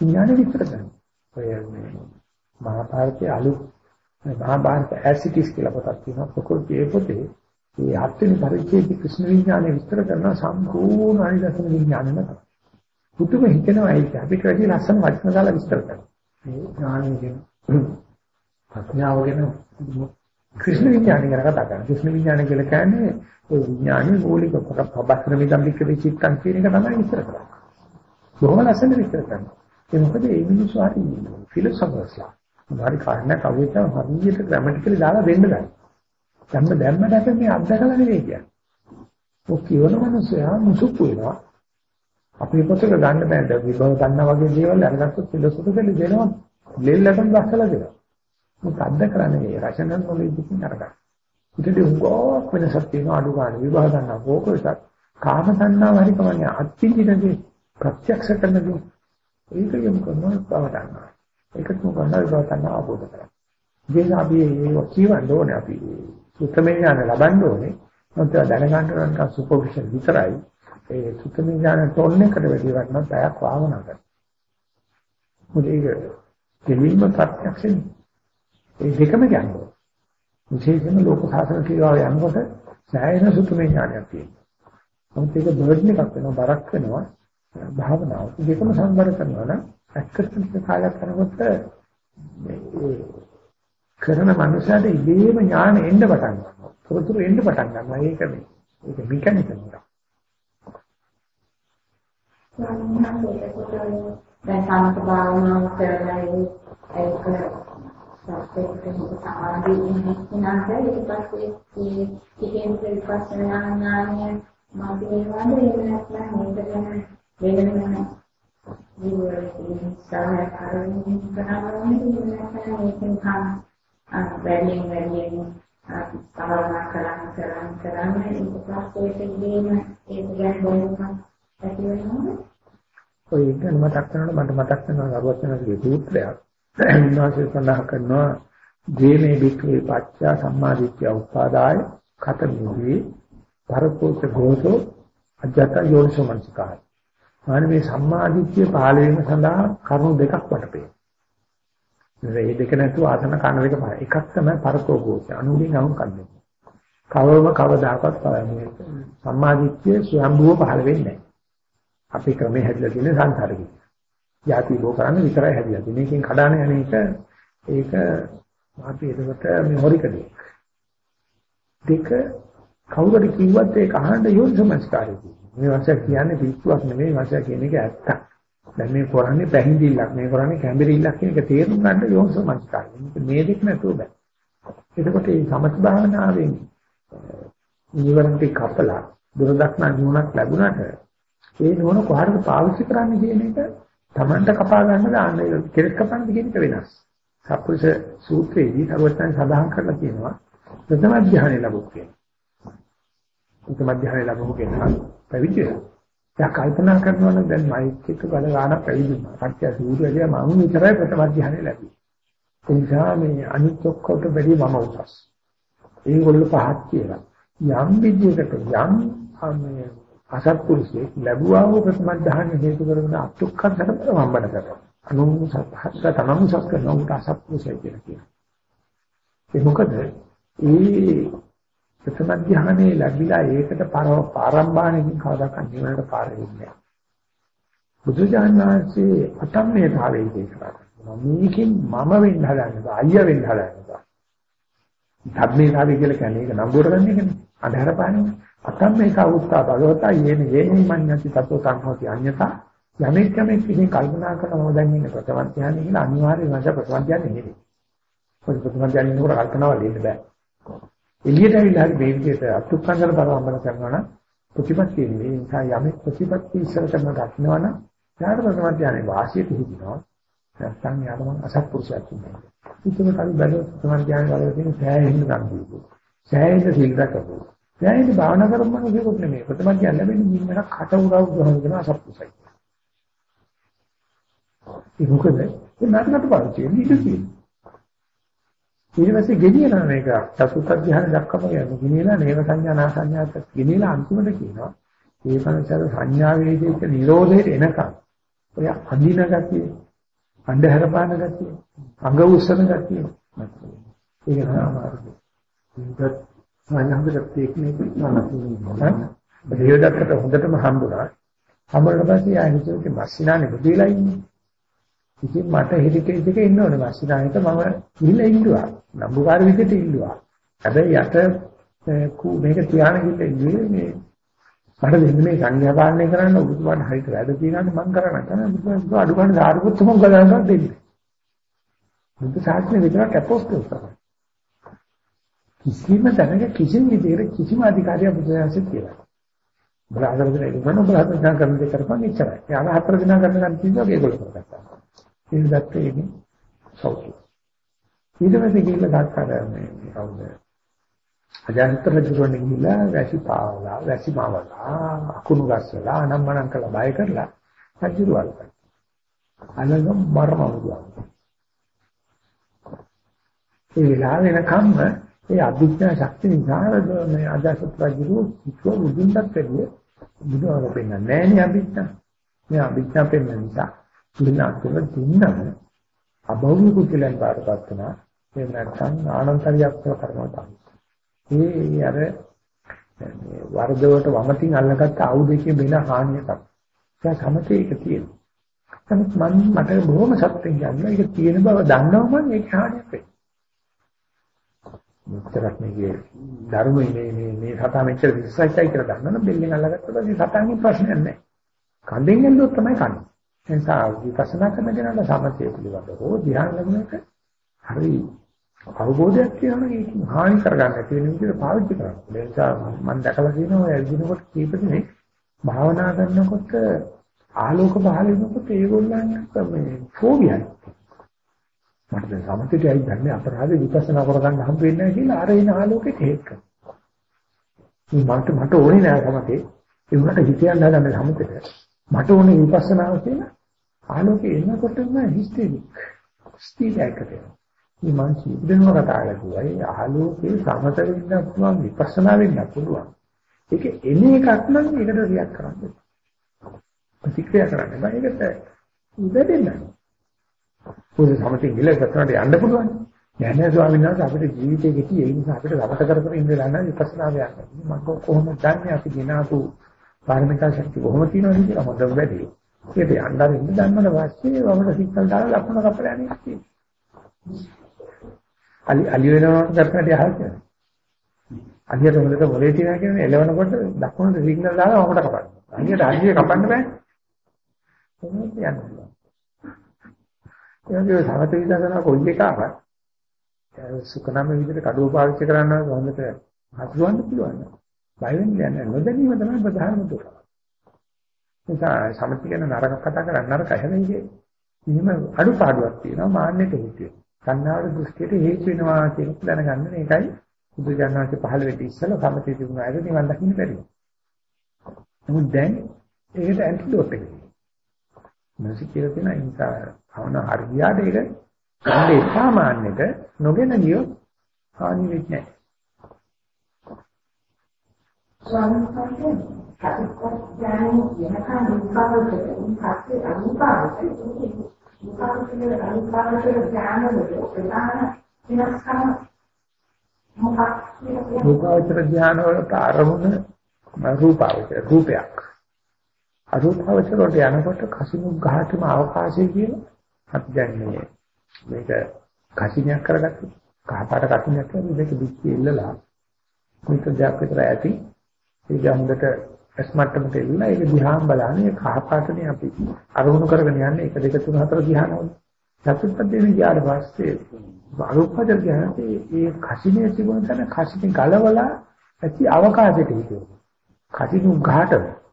විඥාන විස්තර කරනවා. ඔය මේ මහාභාරතයේ අලුත් මහාභාරත ඇසිටිස් කියලා පොතක් තියෙනවා ප්‍රකෘතියේ පොතේ මේ හත්වෙනි පරිච්ඡේදයේ කෘෂ්ණ විඥානය විස්තර කරන සම්පූර්ණ අනිදර්ශන විඥානයම තමයි. පුදුම හිතෙනවා ඒක අපිට වැඩි ලස්සන වචන දාලා විස්තර කරනවා. මේ ඥානය කියන ප්‍රඥාව ගැන කෘෂ්ණ විඥානය ගැන කතා කරනවා. කෘෂ්ණ විඥානය කියලා කියන්නේ ඒ විඥානයේ මූලික පබස්තර මිදම්ලික විචිත්තං කියන එක තමයි විස්තර කරන්නේ. බොහොම ලස්සන විස්තර කරනවා. ඒ මොකද මේ මිනිස්සු හරි ෆිලොසොෆර්ස්ලා. හරි කාරණා කවියට හරියට ග්‍රැමටිකලි දාලා දෙන්න ගන්න. දැම්ම දැම්මට මේ අත්දකලා නෙවෙයි කියන්නේ. ඔක් කියවන මිනිස්සයා මුසුප්පු වෙනවා. අපි පොතක ගන්න බෑ විභව ගන්න වගේ දේවල් අරගත්තොත් ෆිලොසොෆිකලි දෙනවා. ලෙල්ලටම දැස්සලා දෙනවා. මොකද අත්දකලා නෙවෙයි රෂනල් නොලෙජ් එකකින් අරගන්න. ඉතින් උගෝක් වෙනසක් තියෙනවා අඩු ගන්න විභව ගන්න ඕකසත් කාම සංනාව හරි කමන්නේ අත්විඳිනදී ප්‍රත්‍යක්ෂ කරනදී ඒක යොමු කරනවා බව ගන්නවා. ඒක තුන ගන්නවා බව ගන්නවා අවබෝධ කරගන්න. ඉතින් අපි ඒක කියවන්න ඕනේ අපි සුත්තමේ ඥාන ලබන්න ඕනේ. මොකද දැනගන්න නම් සුපර්ෆිෂල් විතරයි. ඒ සුත්තමේ ඥාන ටොන් එකට වැඩි වටනක් පැයක් වාවනා කරනවා. මොකද ඒක දෙලින්ම ප්‍රත්‍යක්ෂනේ. ඒ දෙකම ගන්නවා. විශේෂයෙන්ම ලෝක සාසන කීවා යනකොට සෑහෙන සුත්තමේ ඥානයක් තියෙනවා. නමුත් ඒක බර්ඩන් එකක් වෙනවා බරක් වෙනවා භාවනාව. දෙකම සම්බර කරනවා නම් ඇක්කස්ට් කාලයක් කරනකොට මේ කරන මනුස්සයාට ඉබේම ඥාන එන්න පටන් ගන්නවා. තොරතුරු එන්න පටන් ගන්නවා. ඒක මේ ඒක මෙකැනිකම් එක. දැන් සමථ භාවනාව කරලා ඒක සත්‍යයෙන් සමාධිය ඉන්නත් ඊට පස්සේ මේ ටිකෙන් විපස්සනා ඥානය මාර්ගයේ වඩේ නැත්නම් මේක ගැන වෙනම ජීවිතේ සාහකාරයෙන් කරනවා නැත්නම් මේකෙන් වැඩියෙන් වැඩියෙන් සමරණ කරන් කරන් කරන් ඊට පස්සේ ඒකේම ඒක ගැන බලන්න ඇති වෙනවා. ඔය ගැන මතක් කරනකොට මට මතක් වෙනවා ගරුවචනගේ සූත්‍රයක්. උන්වහන්සේ සඳහන් කරනවා ජීමේ වික්‍රේ පච්චා සම්මාදිට්ඨිය උපාදාය කතමිදී පරපෝච ගෝසෝ අජත යෝනිසෝ මනසිකාය. මානවේ සම්මාදිට්ඨිය පහළ වීම සඳහා කරුණු දෙකක් වටපේ. මේ දෙක නැතුව ආසන කන දෙක පහ. එකක් තමයි පරතෝ ගෝච. අනුගෙන් අහුම් කන්නේ. කවම කවදාකවත් මේ සම්මාදිට්ඨිය ස්වයම්භුව පහළ වෙන්නේ නැහැ. අපි ක්‍රමේ හැදලා තියෙන සංසාරේ. යටි බෝ කරන්නේ විතරයි හැදලා තියෙන්නේ. මේකෙන් කඩාන යන එක ඒක අපි එතකොට මේ හොරිකදී. දෙක කවුරුද කිව්වත් ඒක අහන්න යොන්සමස්කාරය. මේ වාසිය කියන්නේ පිස්සුවක් නෙමෙයි වාසිය කියන එක ඇත්තක්. දැන් මේ කරන්නේ පැහිඳිල්ලක් මේ කරන්නේ කැඹිරිල්ලක් කියන එක තේරුම් ගන්න යෝනිසෝ මනස්කාරය. මේ දෙක නැතුව බෑ. එතකොට මේ සමථ භාවනාවෙන් නිවරන්ටි කපලා දුරදක්නා නුවණක් ලැබුණාට ඒ නුවණ කොහටද පාවිච්චි කරන්නේ කියන එක Tamanට කපා ගන්න දාන්න කෙලස් කපන්න කියන එක වෙනස්. සප්පුරුෂ සූත්‍රයේදී සර්වඥයන් සඳහන් කරලා තියෙනවා ප්‍රථම ධ්‍යානෙ ලැබුවා කියන්නේ. ප්‍රථම ධ්‍යානෙ ලැබුවා කියනවා පැවිදි වෙනවා. දැන් කල්පනා කරනවා නම් දැන් මයික් එක බල ගන්න පැවිදුනා. සත්‍ය සූර්යය මම විතරයි ප්‍රථම ධ්‍යානෙ ලැබුවේ. ඒ නිසා මේ අනිත් ඔක්කොට බැරි මම උසස්. ඒගොල්ලෝ පහත් කියලා. යම් විදියකට යම් මේ අසත්පුරුෂයෙක් ලැබුවා වූ ප්‍රථම ධ්‍යානෙ හේතු කරගෙන අත්ුක්කතර වම්බන කරනවා. අනුසත්හත් තමම සත් කරනවා උට අසත්පුරුෂය කියලා කියනවා. ඒ මොකද ඒ ප්‍රථම ධ්‍යානයේ ලැබිලා ඒකට පාරම්භාණයකින් කවදාකවත් නිවනට පාර වෙන්නේ නැහැ. බුදුජානනාංශයේ අතම්මේ භාවයේ දේශනා කරනවා. මේකෙන් මම වෙන්න හදන්නේ අයියා වෙන්න හදන්නේ. ධම්මේ භාවය කියලා කියන්නේ ඒක නම්බුර ගන්න එකනේ. අධහැර පාන්නේ. අතම්මේ කවුත්තා භගවතා යේන යේනි මඤ්ඤති තතෝ සංහෝති අඤ්ඤතා යමෙක් යමෙක් ඉතින් කල්පනා කරනවා මම දැන් ඉන්නේ ප්‍රථම ධ්‍යානෙ කියලා අනිවාර්යයෙන්ම නැස ප්‍රථම ධ්‍යානෙ නෙවෙයි. මොකද ප්‍රථම ධ්‍යානෙ නෝර කල්පනාව දෙන්න බෑ. එළියට ඇවිල්ලා හරි මේ විදිහට අත්ුක්කංගල බලවම්බන කරනවා නම් ප්‍රතිපත්තිය නෙවෙයි. ඒ නිසා යමෙක් ප්‍රතිපත්තිය ඉස්සර කරන දක්නවා නම් යාට ප්‍රථම ධ්‍යානෙ වාසියට හිදිනවා. නැත්නම් යාට මම අසත්පුරුෂයෙක් වෙනවා. ඉතින් කවි බැලුවොත් ප්‍රථම ධ්‍යානෙ වල තියෙන සෑහෙන ගන්න දීපු. සෑහෙන සිල් රැකපු. සෑහෙන භාවනා කරපුවම මේකත් නෙමෙයි. ප්‍රථම ධ්‍යානෙ ලැබෙන්නේ මිනිහට කට උරව ගහන කෙනා අසත්පුරුෂයි. ඒ මොකද ඒ නරකට පාවිච්චි වෙන්නේ ඉතින්. ඊට පස්සේ ගෙනියනවා මේක චතුත් අධ්‍යාන දක්වම යනවා. ගෙනියලා නේව සංඥා නා සංඥාත් ගෙනියලා අන්තිමට කියනවා. ඒ කනසල සංඥා වේදිත නිරෝධයට එනකම් ඔය අඳින ගතිය, අන්ධහර පාන ගතිය, අඟ උස්සන ගතිය ඒක තමයි අමාරුයි. ඒකත් සංඥාකට තේක්නේ නෑ. දේවදත්තට හොඳටම හම්බුණා. හම්බුනට පස්සේ ආයෙත් මස්සිනානේ බුදේලා ඉන්නේ. ඉතින් මට හෙලිකේජ් එකේ ඉන්න ඕනේ මස්සිනායට මම ගිහිල්ලා ඉන්නවා. නම්බුකාර විදිහට ඉන්නවා. හැබැයි යට මේක තියාන ගිහිල්ලා මේ මට දෙන්න මේ සංඥා පාලනය කරන්න ඔබතුමාට හරියට වැඩ තියෙනවානේ මම කරන්න තමයි බුදුන් අඩු ගන්න සාරුපුත් මොකද ගන්නවද දෙන්නේ. බුද්ධ ශාස්ත්‍රයේ විතරක් අපෝස්තල් තමයි. කිසිම තැනක කිසිම විදිහට කිසිම අධිකාරියක් බුදුරජාණන් කියලා. බලාගෙන ඉන්න ඕන බලාගෙන කරන දේ කරපන් ඉච්චරයි. යාම හතර දිනා කරන ගන්න තියෙනවා ඒගොල්ලෝ කරගත්තා. ඒක දැක්කේ ඉන්නේ සෞඛ්‍ය. ඊට පස්සේ ගිහිල්ලා ගත්තා මේ කවුද? අජාන්ත රජුරණ ගිහිල්ලා වැසි පාවලා වැසි මාවලා අකුණු ගස්සලා අනම්මනම් කළා බය කරලා රජුරවල් කරා. අනගම් මරමවුවා. ඒ වෙලාව වෙනකම්ම ඒ අභිඥා ශක්තිය නිසා මේ අජාසත් රජු කිව්ව බුදුන්වත් වැඩිය බුදුහාම පෙන්නන්නේ නැහැ නේ අභිඥා. මේ අභිඥා පෙන්නන නිසා ඉන්නතුල දුන්නම අභෞමික කුසලයන් පාඩපත් වෙනවා ඒ නැත්නම් ආනන්තරියක් කරනවා තමයි. ඒ අර වරදවට වමතින් අල්ලගත්ත ආයුධයකින් වෙන හානිය තමයි. ඒක සමතේ එක තියෙනවා. නමුත් මම මට බොහොම සතුටින් කියනවා ඒක තියෙන බව දන්නවම ඒක හානියක් වෙයි මෙච්චරක් මේකේ ධර්මයේ මේ මේ මේ සතා මෙච්චර විශ්වාසයි කියලා දන්නවනම් බෙල්ලෙන් අල්ලගත්ත පස්සේ සතාගේ ප්‍රශ්නයක් නැහැ කඳෙන් ඇල්ලුවොත් තමයි කන්නේ එනිසා විපස්සනා කරන කෙනාට සමථය පිළිබඳව හෝ ධ්‍යාන ලැබුණක හරි අවබෝධයක් තියෙනවා ඒක හානි කරගන්න නැති වෙන විදිහට පාවිච්චි කරන්න. ඒ නිසා මම දැකලා තියෙනවා ඔය එල්දිනකොට කීප දෙනෙක් භාවනා කරනකොට ආලෝක පහළ වෙනකොට ඒගොල්ලන්ට මේ ෆෝබියයි. මට දැන් සමථයට ඇයි ගන්න අපරාධ විපස්සනා කරගන්න හම්බ වෙන්නේ නැහැ කියලා අර එන ආලෝකෙට හේත් කරනවා. මට මට ඕනේ නෑ සමථේ. ඒ උනට හිතයන් හදන්න සමථෙට. මට ඕනේ විපස්සනාව කියලා ආලෝකේ එනකොටම හිස්ටෙනික් ස්ථිරයකට මේ මං කියනවා කතා කරලා ඒ ආලෝකේ සමත වෙන්න පුළුවන් විපස්සනා වෙන්න පුළුවන් ඒක එන එකක් නම් ඒකට රියැක්ට් කරන්න ප්‍රතික්‍රියා කරන්න බෑ ඒකට උදෙන්න පොඩි සමතෙන් ගිල විපස්සනාට යන්න පුළුවන් නෑ නෑ ස්වාමීන් වහන්සේ අපිට ජීවිතේ ගෙටි ඒ නිසා අපිට රවත කර කර ඉඳලා නම් විපස්සනාව යන්න මම කොහොමද දන්නේ අපි දිනාතු පාරමිතා ශක්තිය කොහොම තියෙනවද කියලා හොඳම වැඩි. ඒක යන්න ඉන්න ධර්මන වාස්සේ වමන සික්කල් දාලා ලක්ෂණ කපලා යන්නේ තියෙන්නේ. අලි අලි වෙනවට දක්නට යහල් කියන්නේ. අලියට හොඳට මොලේ තියනවා කියන්නේ එලවනකොට දක්නට සිග්නල් දාලා වමට කපන්න. අලියට අලිය කපන්න බෑ. එහෙනම් යන්න. ඒකේ සමත විදසන කොයි එක ආවත් සුකනම විදිහට කඩුව පාවිච්චි කරන්න හොඳට හසුරවන්න පුළුවන්. බය වෙන්නේ නැහැ. නොදැනීම තමයි ප්‍රධානම දුක. නිසා සමථ කියන නරක කතා කරන්නේ නරකයි. හැබැයි එහෙම අඩුපාඩුවක් තියෙනවා මාන්නෙට හේතුව. කන්නාවට දෘෂ්ටියට හේතු වෙනවා කියන එක දැනගන්න මේකයි බුදු ජානනාංශ පහළ වෙද්දී ඉස්සෙල්ලා සමථය තිබුණා ඒක නිවන් දකින්න බැරි. නමුත් දැන් ඒකට ඇන්ටිඩෝට් එක තියෙනවා. මොනසි කියලා තියෙන නිසා භවන හරියට ඒක කන්නේ සාමාන්‍යද නොගෙන ගියොත් හානි වෙන්නේ නැහැ. ස්වාමීන් වහන්සේ සතිපට්ඨාන යනකම් විපාකවලට පස්සේ අනුපාතයට විපාකවල අනුපාතයට ඥානවල ප්‍රධාන වෙනස්කම මොකක් කියලා රූපාවචර ධ්‍යාන වලට අරමුණ රූපාවචර රූපයක්. අරූපාවචර වලට යනකොට කසිනු ගහටම අවකාශය කියන අපි දැන්නේ මේක කසිනියක් කරගත්තා. කහපාට කසිනියක් කියන්නේ මේක දික්කේ ඉල්ලලා කුිට දෙයක් විතර ඇති. ඒක හොඳට ස්මට්ටමට එල්ලලා ඒක දිහාම බලන්නේ කහපාටනේ අපි අරමුණු කරගෙන යන්නේ 1 2 3 4 දිහානවල. චතුර්ථ දෙවියන් ගියාට පස්සේ අරූපජ ඥානයේ ඒ කසිනේ තිබුණ තැන කසිනේ ගලවලා ඇති අවකාශයට හිටියෝ. කසිනු ගහට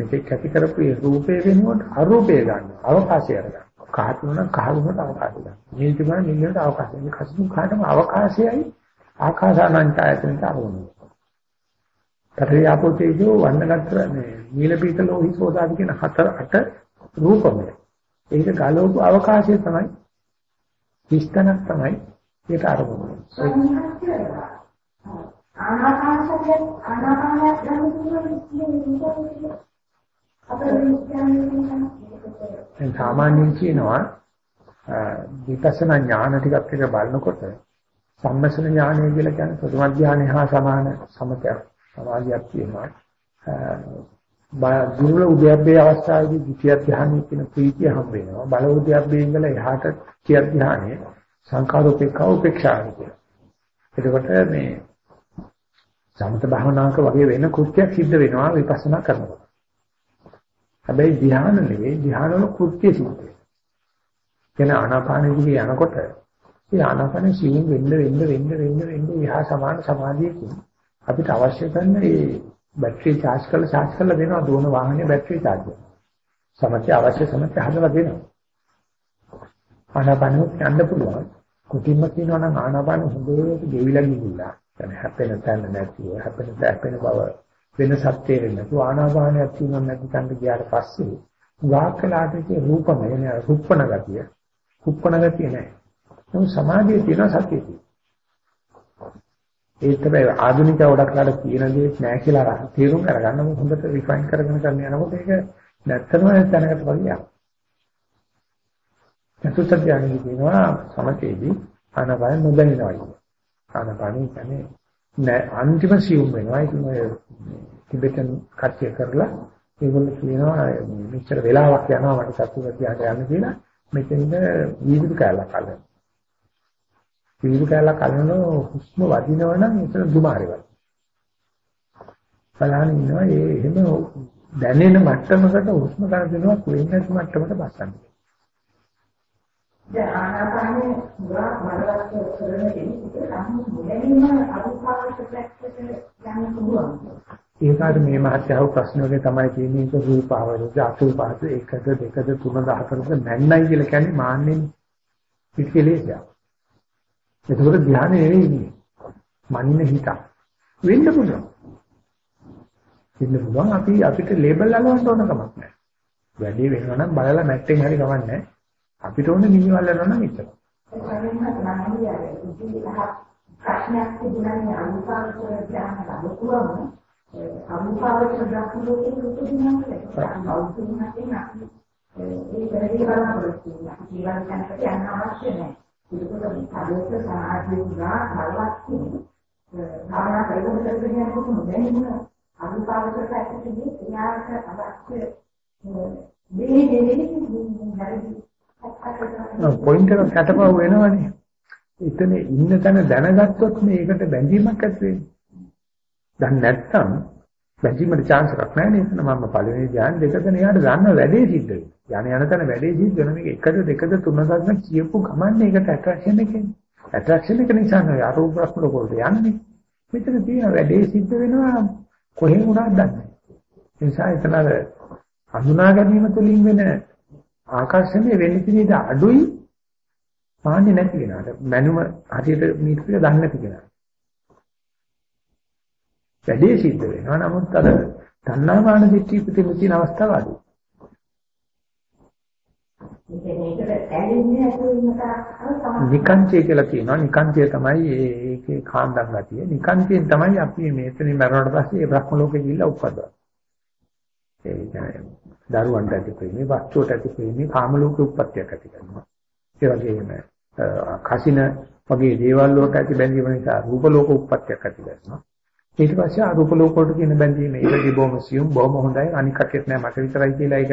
මේක කැපි කරපු ඒ රූපේ වෙනුවට අරූපේ ගන්න අවකාශය අරගන්න. කහතුන කහවුනට අවකාශය ගන්න. මේ තිබුණ නිල්ලට අවකාශය. මේ කසිනු ගහටම අවකාශයයි ආකාසානංචයතනට අරමුණු. තරේ ආපෝතේජෝ වන්නගත්ත මේ නීල පීත ලෝහිතෝදාදි කියන හතර අට රූපමය. ඒක ගලවපු අවකාශය තමයි හිස්තනක් තමයි ඒක අරමුණ. ආනාපානසතිය ආනාපානය ගන්න කියන්නේ දැන් සාමාන්‍යයෙන් කියනවා විපස්සනා ඥාන ටිකක් එක බලනකොට සම්මසන ඥානය කියලා කියන්නේ ප්‍රථම ඥානය හා සමාන සමතයක් සමාධියක් තියෙනවා. දුර්ල උද්‍යප්පේ අවස්ථාවේදී ද්විතිය ධ්‍යානයේ කියන ප්‍රීතිය හම්බ වෙනවා. බල උද්‍යප්පේ ඉඳලා එහාට ත්‍ය ධ්‍යානයේ සංකාරෝපේක්ෂා උපේක්ෂා කියලා. එතකොට මේ සමත භාවනාවක වගේ වෙන කෘත්‍යයක් සිද්ධ වෙනවා විපස්සනා කරනකොට. හැබැයි ධ්‍යාන නෙවෙයි ධ්‍යාන වල කෘත්‍ය සිද්ධ වෙනවා. කියන ආනාපානෙදී යනකොට ඒ ආනාපානෙ සිහින් වෙන්න වෙන්න වෙන්න වෙන්න වෙන්න එහා සමාන සමාධියකින් අපිට අවශ්‍ය කරන මේ බැටරි charge කරලා charge කරලා දෙනවා දුවන වාහනේ බැටරි charge කරනවා. සමථය අවශ්‍ය සමථය හදලා දෙනවා. ආනාපානෙත් යන්න පුළුවන්. කුටින්ම කියනවා නම් ආනාපාන හොඳට ගෙවිලා ගිහිල්ලා يعني හැපෙන තැන නැතිව හැපෙන හැපෙන බව වෙනසක් තේරෙන්නේ නැතුව ආනාපානයක් තියෙනවා නැති තැනට ගියාට පස්සේ වාක්කලාටේ රූපමය නේ රුප්පණ ගතිය. කුප්පණ ගතිය නැහැ. නමුත් සමාධියේ තියෙන සතිය තියෙනවා. ඒ තමයි ආධුනික වඩක්ලාට කියන දේ නෑ කියලා තේරුම් කරගන්න මොකද හොඳට රිෆයින් කරගෙන කරන්න යනකොට ඒක නැත්තම තැනකට වගේ යනවා. චතුත් ඥානෙ කියනවා සමතේදී ආනපාන නොදැනෙනවා කියන. ආනපාන කියන්නේ නෑ අන්තිම සියුම් වෙනවා. ඒක ටිබෙටන් කට්ටිය කරලා ඒගොල්ලෝ කියනවා මෙච්චර වෙලාවක් යනවා මට සතුට තියාගෙන යන්න කියලා මෙතෙන්ද වීදුරු කැලක් අල්ලනවා. වීදුරු කැලක් අල්ලනෝ හුස්ම වදිනවනම් එතන දුමාරේ බලන්න ඉන්නවා ඒ එහෙම දැනෙන මට්ටමකට හුස්ම ගන්න දෙනවා කොහෙන්ද මට්ටමකට බස්සන්නේ. දැන් ආනාපානේ ගා මරවත් කරන කෙනෙක් නම් මුලින්ම අනුපාත පැත්තට යන්න පුළුවන්. ඒකට මේ මහත්යව ප්‍රශ්නෝගේ තමයි තියෙන්නේ ඒක රූපාවචර අසූපාස එකද දෙකද තුනද හතරද නැන්නයි කියලා කියන්නේ මාන්නේ පිළිලේසය. ඒකවල ධ්‍යානෙ නෙවෙයි ඉන්නේ. මනින හිත. වෙන්න පුළුවන්. වෙන්න පුළුවන් අපි අපිට ලේබල් අලවන්න ඕන කමක් නැහැ. වැඩි වෙනවා නම් බලලා මැට්ටෙන් හරි කමක් නැහැ. අපිට ඕනේ නිවිවල් යනවා නම් ඉතල. ප්‍රශ්නයක් තිබුණානේ අනුපාතවල ඥාන ලැබුවම අනුපාතවල දක්වපු උතුම්නම් කියලා. අවුතුන් හතෙන් අපි ඒ පරිදි බලාපොරොත්තු වෙනවා. ජීවන යනකට යන්න අවශ්‍ය නැහැ. ඒකත් අදෝස සමාජයේ ගා බලවත් තියෙනවා. භාවනා කරගෙන යනකොට මොදැනින්න අනුපාතවල පැත්තදී එයාට අවශ්‍ය දේ දෙන්නේ හරි පොයින්ට් එක කැටපව වෙනවනේ. එතන ඉන්න තැන දැනගත්තොත් මේකට බැඳීමක් ඇති වෙන්නේ. දැන් නැත්තම් බැඳීමට chance එකක් නැහැ නේද? මම පළවෙනි ධ්‍යාන දෙකක නෙයාට ගන්න වැඩේ සිද්ධ වෙනවා. යන යන තැන වැඩේ සිද්ධ වෙන මේක එකද දෙකද තුනද ගන්න කියපු ගමන් ඒකට ඇට්‍රැක්ෂන් එක එන්නේ. ඇට්‍රැක්ෂන් එක නිසා නෝ අරූප ප්‍රශ්න වලට යන්නේ. මෙතන තියෙන වැඩේ සිද්ධ වෙනවා කොහෙන් වුණත් දන්නේ නැහැ. ඒ නිසා එතන අඳුනා ගැනීම තුළින් වෙන ආකර්ෂණය වෙන්නේ තියෙන අඩුයි. පාන්නේ නැති කෙනාට. මැනුම හරියට මීටර් එක දන්නේ නැති කෙනාට වැඩේ සිද්ධ වෙනවා. නමුත් අර තණ්හාමාන දිට්ඨි පිටින් තියෙන අවස්ථාව අඩුයි. නිකංචය කියලා කියනවා. නිකංචය තමයි ඒකේ කාන්දම් ගතිය. නිකංචයෙන් තමයි අපි මේතනින් මරණයට පස්සේ ඒ බ්‍රහ්ම ලෝකෙ ගිහිල්ලා උපදිනවා ඒ කියන්නේ දරුවන්ට ඇති ප්‍රේමී වස්තුවට ඇති ප්‍රේමී කාම ලෝක උප්පත්තියක් ඇති කරනවා. ඒ වගේම කසින වගේ දේවල් වලට ඇති බැඳීම නිසා රූප ලෝක උප්පත්තියක් ඇති වෙනවා. ඊට පස්සේ අරූප ලෝක වලට කියන බැඳීම ඒකදී බොහොම සියුම් බොහොම හොඳයි අනික් කටියත් නෑ මට විතරයි කියලා ඒක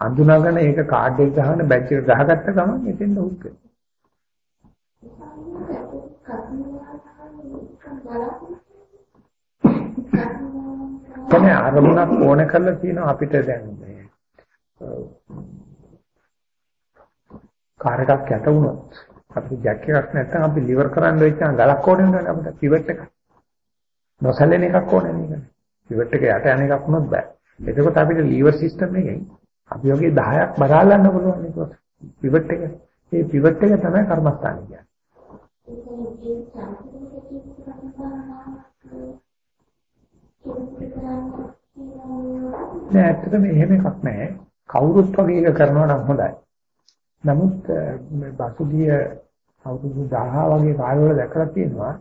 හඳුනාගෙන ඒක කාඩ් එක ගහන බැච් එක ගහගත්ත ගමන් එතෙන් උත් වෙනවා. කියන්නේ අරමුණක් ඕන කරලා තියෙනවා අපිට දැන් මේ කාර් එකක් යට වුණොත් අපිට ජැක් එකක් නැත්නම් අපි liver කරන්න වෙච්ච ගලක් ඕනේ නේද අපිට පිවට් එක. නොසැලෙන එකක් ඕනේ නේද? පිවට් එක යට යන එකක් වුණොත් බෑ. එතකොට අපිට liver system එකෙන් අපි වගේ 10ක් බදාලන්න පුළුවන් නේද? පිවට් එක. මේ පිවට් එක තමයි කර්මස්ථානේ කියන්නේ. නෑ ඇත්තටම එහෙම එකක් නෑ. කවුරුත් වගේ එක කරනවා නම් හොඳයි. නමුත් මේ බසුදිය අවුරුදු 10 වගේ කාලවල දැකලා තියෙනවා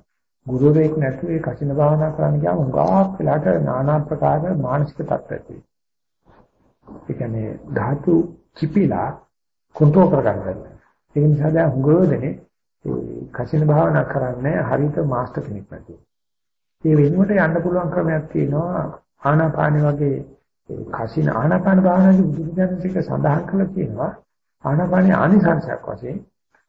ගුරුවරයෙක් නැතුව ඒ කසින භාවනා කරන්න ගියාම උගාක් වෙලාට নানা ආකාර මානසික තත්ත්ව ඇති වෙනවා. ඒ කියන්නේ ධාතු කිපිලා කොන්ට්‍රෝල් කරගන්න බැහැ. ඒ නිසා දැන් හුඟවදනේ කසින භාවනා කරන්නේ හරියට මාස්ටර් කෙනෙක් නැතුව. ඒ වෙනුවට යන්න පුළුවන් ක්‍රමයක් තියෙනවා ආනාපාන වගේ කසින ආනාපාන භාවනාවේ බුදුදහමේක සඳහන් කරලා තියෙනවා ආනාපානයේ ආනිසංසයක් වශයෙන්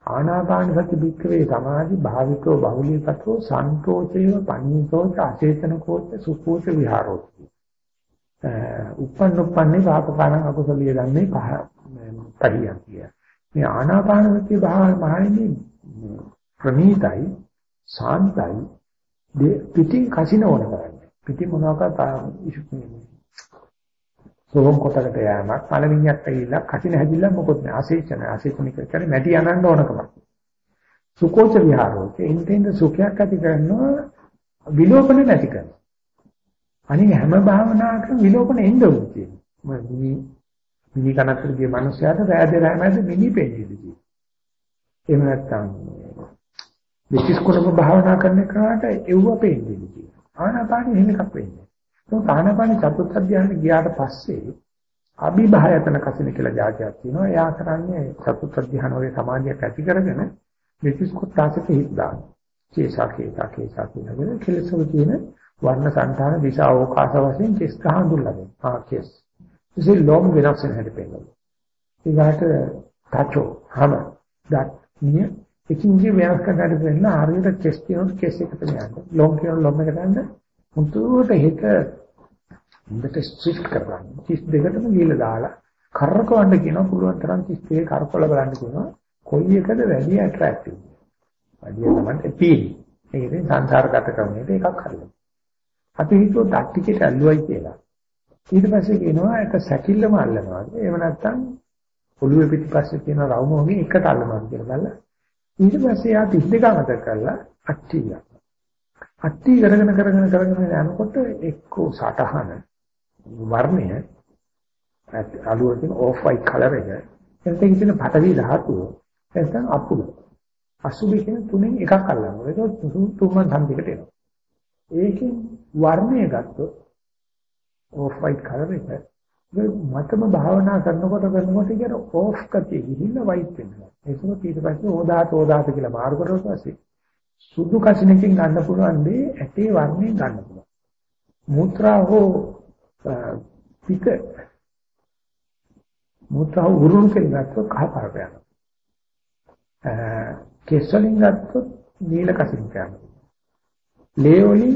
ආනාපාන සති භික්ඛවේ සමාධි භාවිකෝ බහුලීකතෝ සන්තෝෂේව පඤ්ඤිතෝ අචේතනකෝච සුඛෝච විහාරෝති උප්පන්නුප්පන්නේ වාපකාරං අකුසලිය දන්නේ පහ පරියන්තිය මේ ආනාපාන සති භාවනාවේ ප්‍රණීතයි ශාන්තයි පිටින් කසින ඕන කරන්නේ. පිටින් මොනවාකට සෝම් කොටකට යෑමක් පළවෙනියක් ඇවිල්ලා කසින හැදිලා මොකොත් නෑ. ආශේෂණ ආශේෂණික කියන්නේ මැටි අනන්න ඕනකමක් සුකෝච විහාරෝච. එන්ටෙන්ද සුඛයක් ඇති කරනවා විලෝපන නැති කරනවා. අනික හැම භාවනාවකම විලෝපන එන්න ඕනේ කියන්නේ මිනි මිනි කනකට ගිය මිනිස්යාට රැඳ රැමැද මිනි පෙන්නේදී එහෙම නැත්නම් විශේෂ කුණක භාවනා කරන කාට එව්ව පෙන්නේදී ආනාපානෙ එහෙම එකක් වෙන්නේ ඒක ආනාපාන චතුත් අධ්‍යානෙ ගියාට පස්සේ අභිභායතන කසින කියලා જાතියක් තියෙනවා. එයා කරන්නේ චතුත් අධ්‍යාන වගේ සමාධියක් ඇති කරගෙන මෙතිස් කොටසට හිත දාන. චේසකේ සකේ සකේ කෙලසෝ කියන වර්ණ සංතාන දිශා අවකාශ වශයෙන් කෙස් හඳුල්ලාගෙන. ආ කෙස්. ඉතින් ලොම් වෙනස් වෙන හැටි පෙන්නනවා. ඊගාට තචෝ හම දත් නිය එකින් ජී වෙනස් කරන්න වෙන ආරියට කෙස් කියනොත් කෙස් එකට යනවා. ලොම් කියන ලොම් එකට යනවා. මුතුවට හිත හොඳට ස්ට්‍රික්ට් කරගන්න. 32ටම ගිහලා දාලා කරකවන්න කියනවා පුළුවන් තරම් 32 කරකවල බලන්න කියනවා. කොයි එකද වැඩි ඇට්‍රැක්ටිව්. වැඩි තමයි අපීල්. ඒක ඉතින් සංසාරගත ක්‍රමයකට එකක් හරියට. අපි හිතුවා ඩක්ටිකේට ඇල්ලුවයි කියලා. ඊට පස්සේ කියනවා ඒක සැකිල්ලම අල්ලනවා. එහෙම නැත්නම් ඔළුවේ පිටිපස්සේ තියෙන රවුම වගේ එකට අල්ලනවා කියලා බලලා ඊට පස්සේ යා 32 අමතක කරලා අට්ටියක්. අට්ටි කරගෙන කරගෙන කරගෙන යනකොට එක්කෝ සටහන වර්ණය අලුව තියෙන ඕෆ් වයිට් කලර් එක එතන තියෙන පටවි ධාතුව නැත්නම් අපුල අසුබි කියන තුනෙන් එකක් අල්ලනවා. ඒක තුන්වන් සම්පිකට එනවා. ඒකෙන් වර්ණය ගත්තොත් ඕෆ් වයිට් කලර් එක මතම භාවනා කරනකොට කරනකොට කියන ඕෆ් කතිය ගිහිල්ලා වයිට් වෙනවා. ඒක ඊට පස්සේ ඕදාත ඕදාත කියලා මාරු කරලා පස්සේ සුදු කසිනකින් ගන්න පුළුවන් දේ ඇටේ වර්ණයෙන් ගන්න පුළුවන්. මුත්‍රා හෝ පිට මුත්‍රා උරුම් කියන ගත්තොත් කහ පාට යනවා. කෙස්වලින් ගත්තොත් නිල කසින් යනවා. ලේ වලින්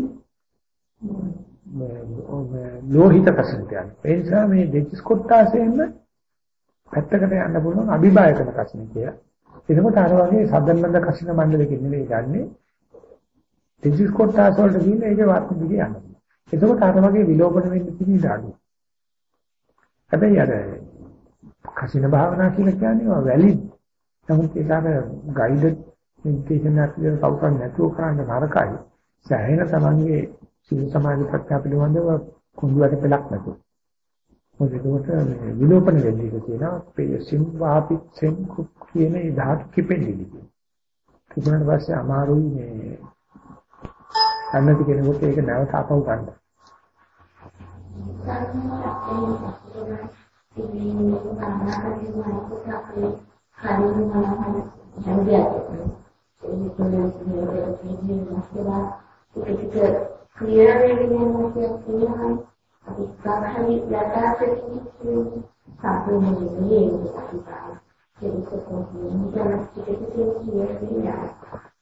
ලෝහිත කසින් යනවා. ඒ නිසා මේ දෙතිස් කොටාසෙන්න පැත්තකට යන්න පුළුවන් අභිභායකන කසින කියලා. එතකොට අර වගේ සදන්නද කසින මණ්ඩලෙකින් නෙවෙයි ගන්නෙ. ෆිසික්ස් කොටස් වලට ගිහින් ඒකේ වාර්ත දිගේ යනවා. එතකොට අර වගේ විලෝපන වෙන්න තියෙන ඉඩ හැබැයි අර කසින භාවනා කියලා කියන්නේ වැලිඩ්. නමුත් ඒක අර ගයිඩඩ් මෙඩිටේෂන් එකක් විදිහට කවුරුන් නැතුව කරන්න නරකයි. සෑහෙන තමන්ගේ සීල සමාධි ප්‍රත්‍යා පිළිබඳව කුඳුවට පෙලක් නැතුව. මොකද ඒකට විලෝපන වෙන්නේ කියනවා පේසින් වාපිච්චෙන් කියන ඒ ධාතු කිපෙන්නේ. කිපුණාට පස්සේ අමාරුයි මේ අන්නති කෙනෙකුට ඒක නැවත අපව ගන්න. ඒක නෙවෙයි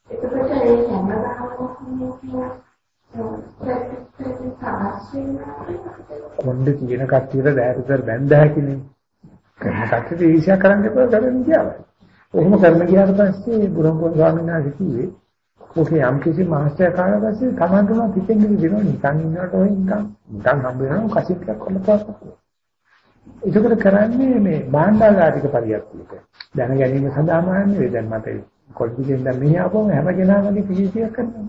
ඒක ක්ලියර් වෙන්නේ නැහැ අපි සාහරි යථාර්ථයෙන් සම්පූර්ණයෙන්ම ඒක එතකොට ඒ හැම කොණ්ඩේ තියෙන කට්ටියට දැහැතර බැඳ හැකිනේ. කරන කට්ටියට ඊර්ෂ්‍යා කරන්න එපා කරන්න ගියා. ඔහොම කරන ගියාට පස්සේ බුරම්පොන් ස්වාමීන් වහන්සේ කිව්වේ ඔකේ යම් කිසි මාස්ටර් කාලා පස්සේ Taman තුන පිටින් ගිහිනවා නිකන් ඉන්නකොට ඔය නිකන් නිකන් හම්බ වෙනවා කසිට්ටක් කොල්ලපාස්. ඒකකට කරන්නේ මේ භාණ්ඩාගාරික පරියක්තියක. දැන ගැනීම සඳහාම නෙවෙයි දැන් මට කොල්පිකෙන් දැන් මෙහි ආපුවම හැම කෙනාමගේ PhD එකක් කරනවා.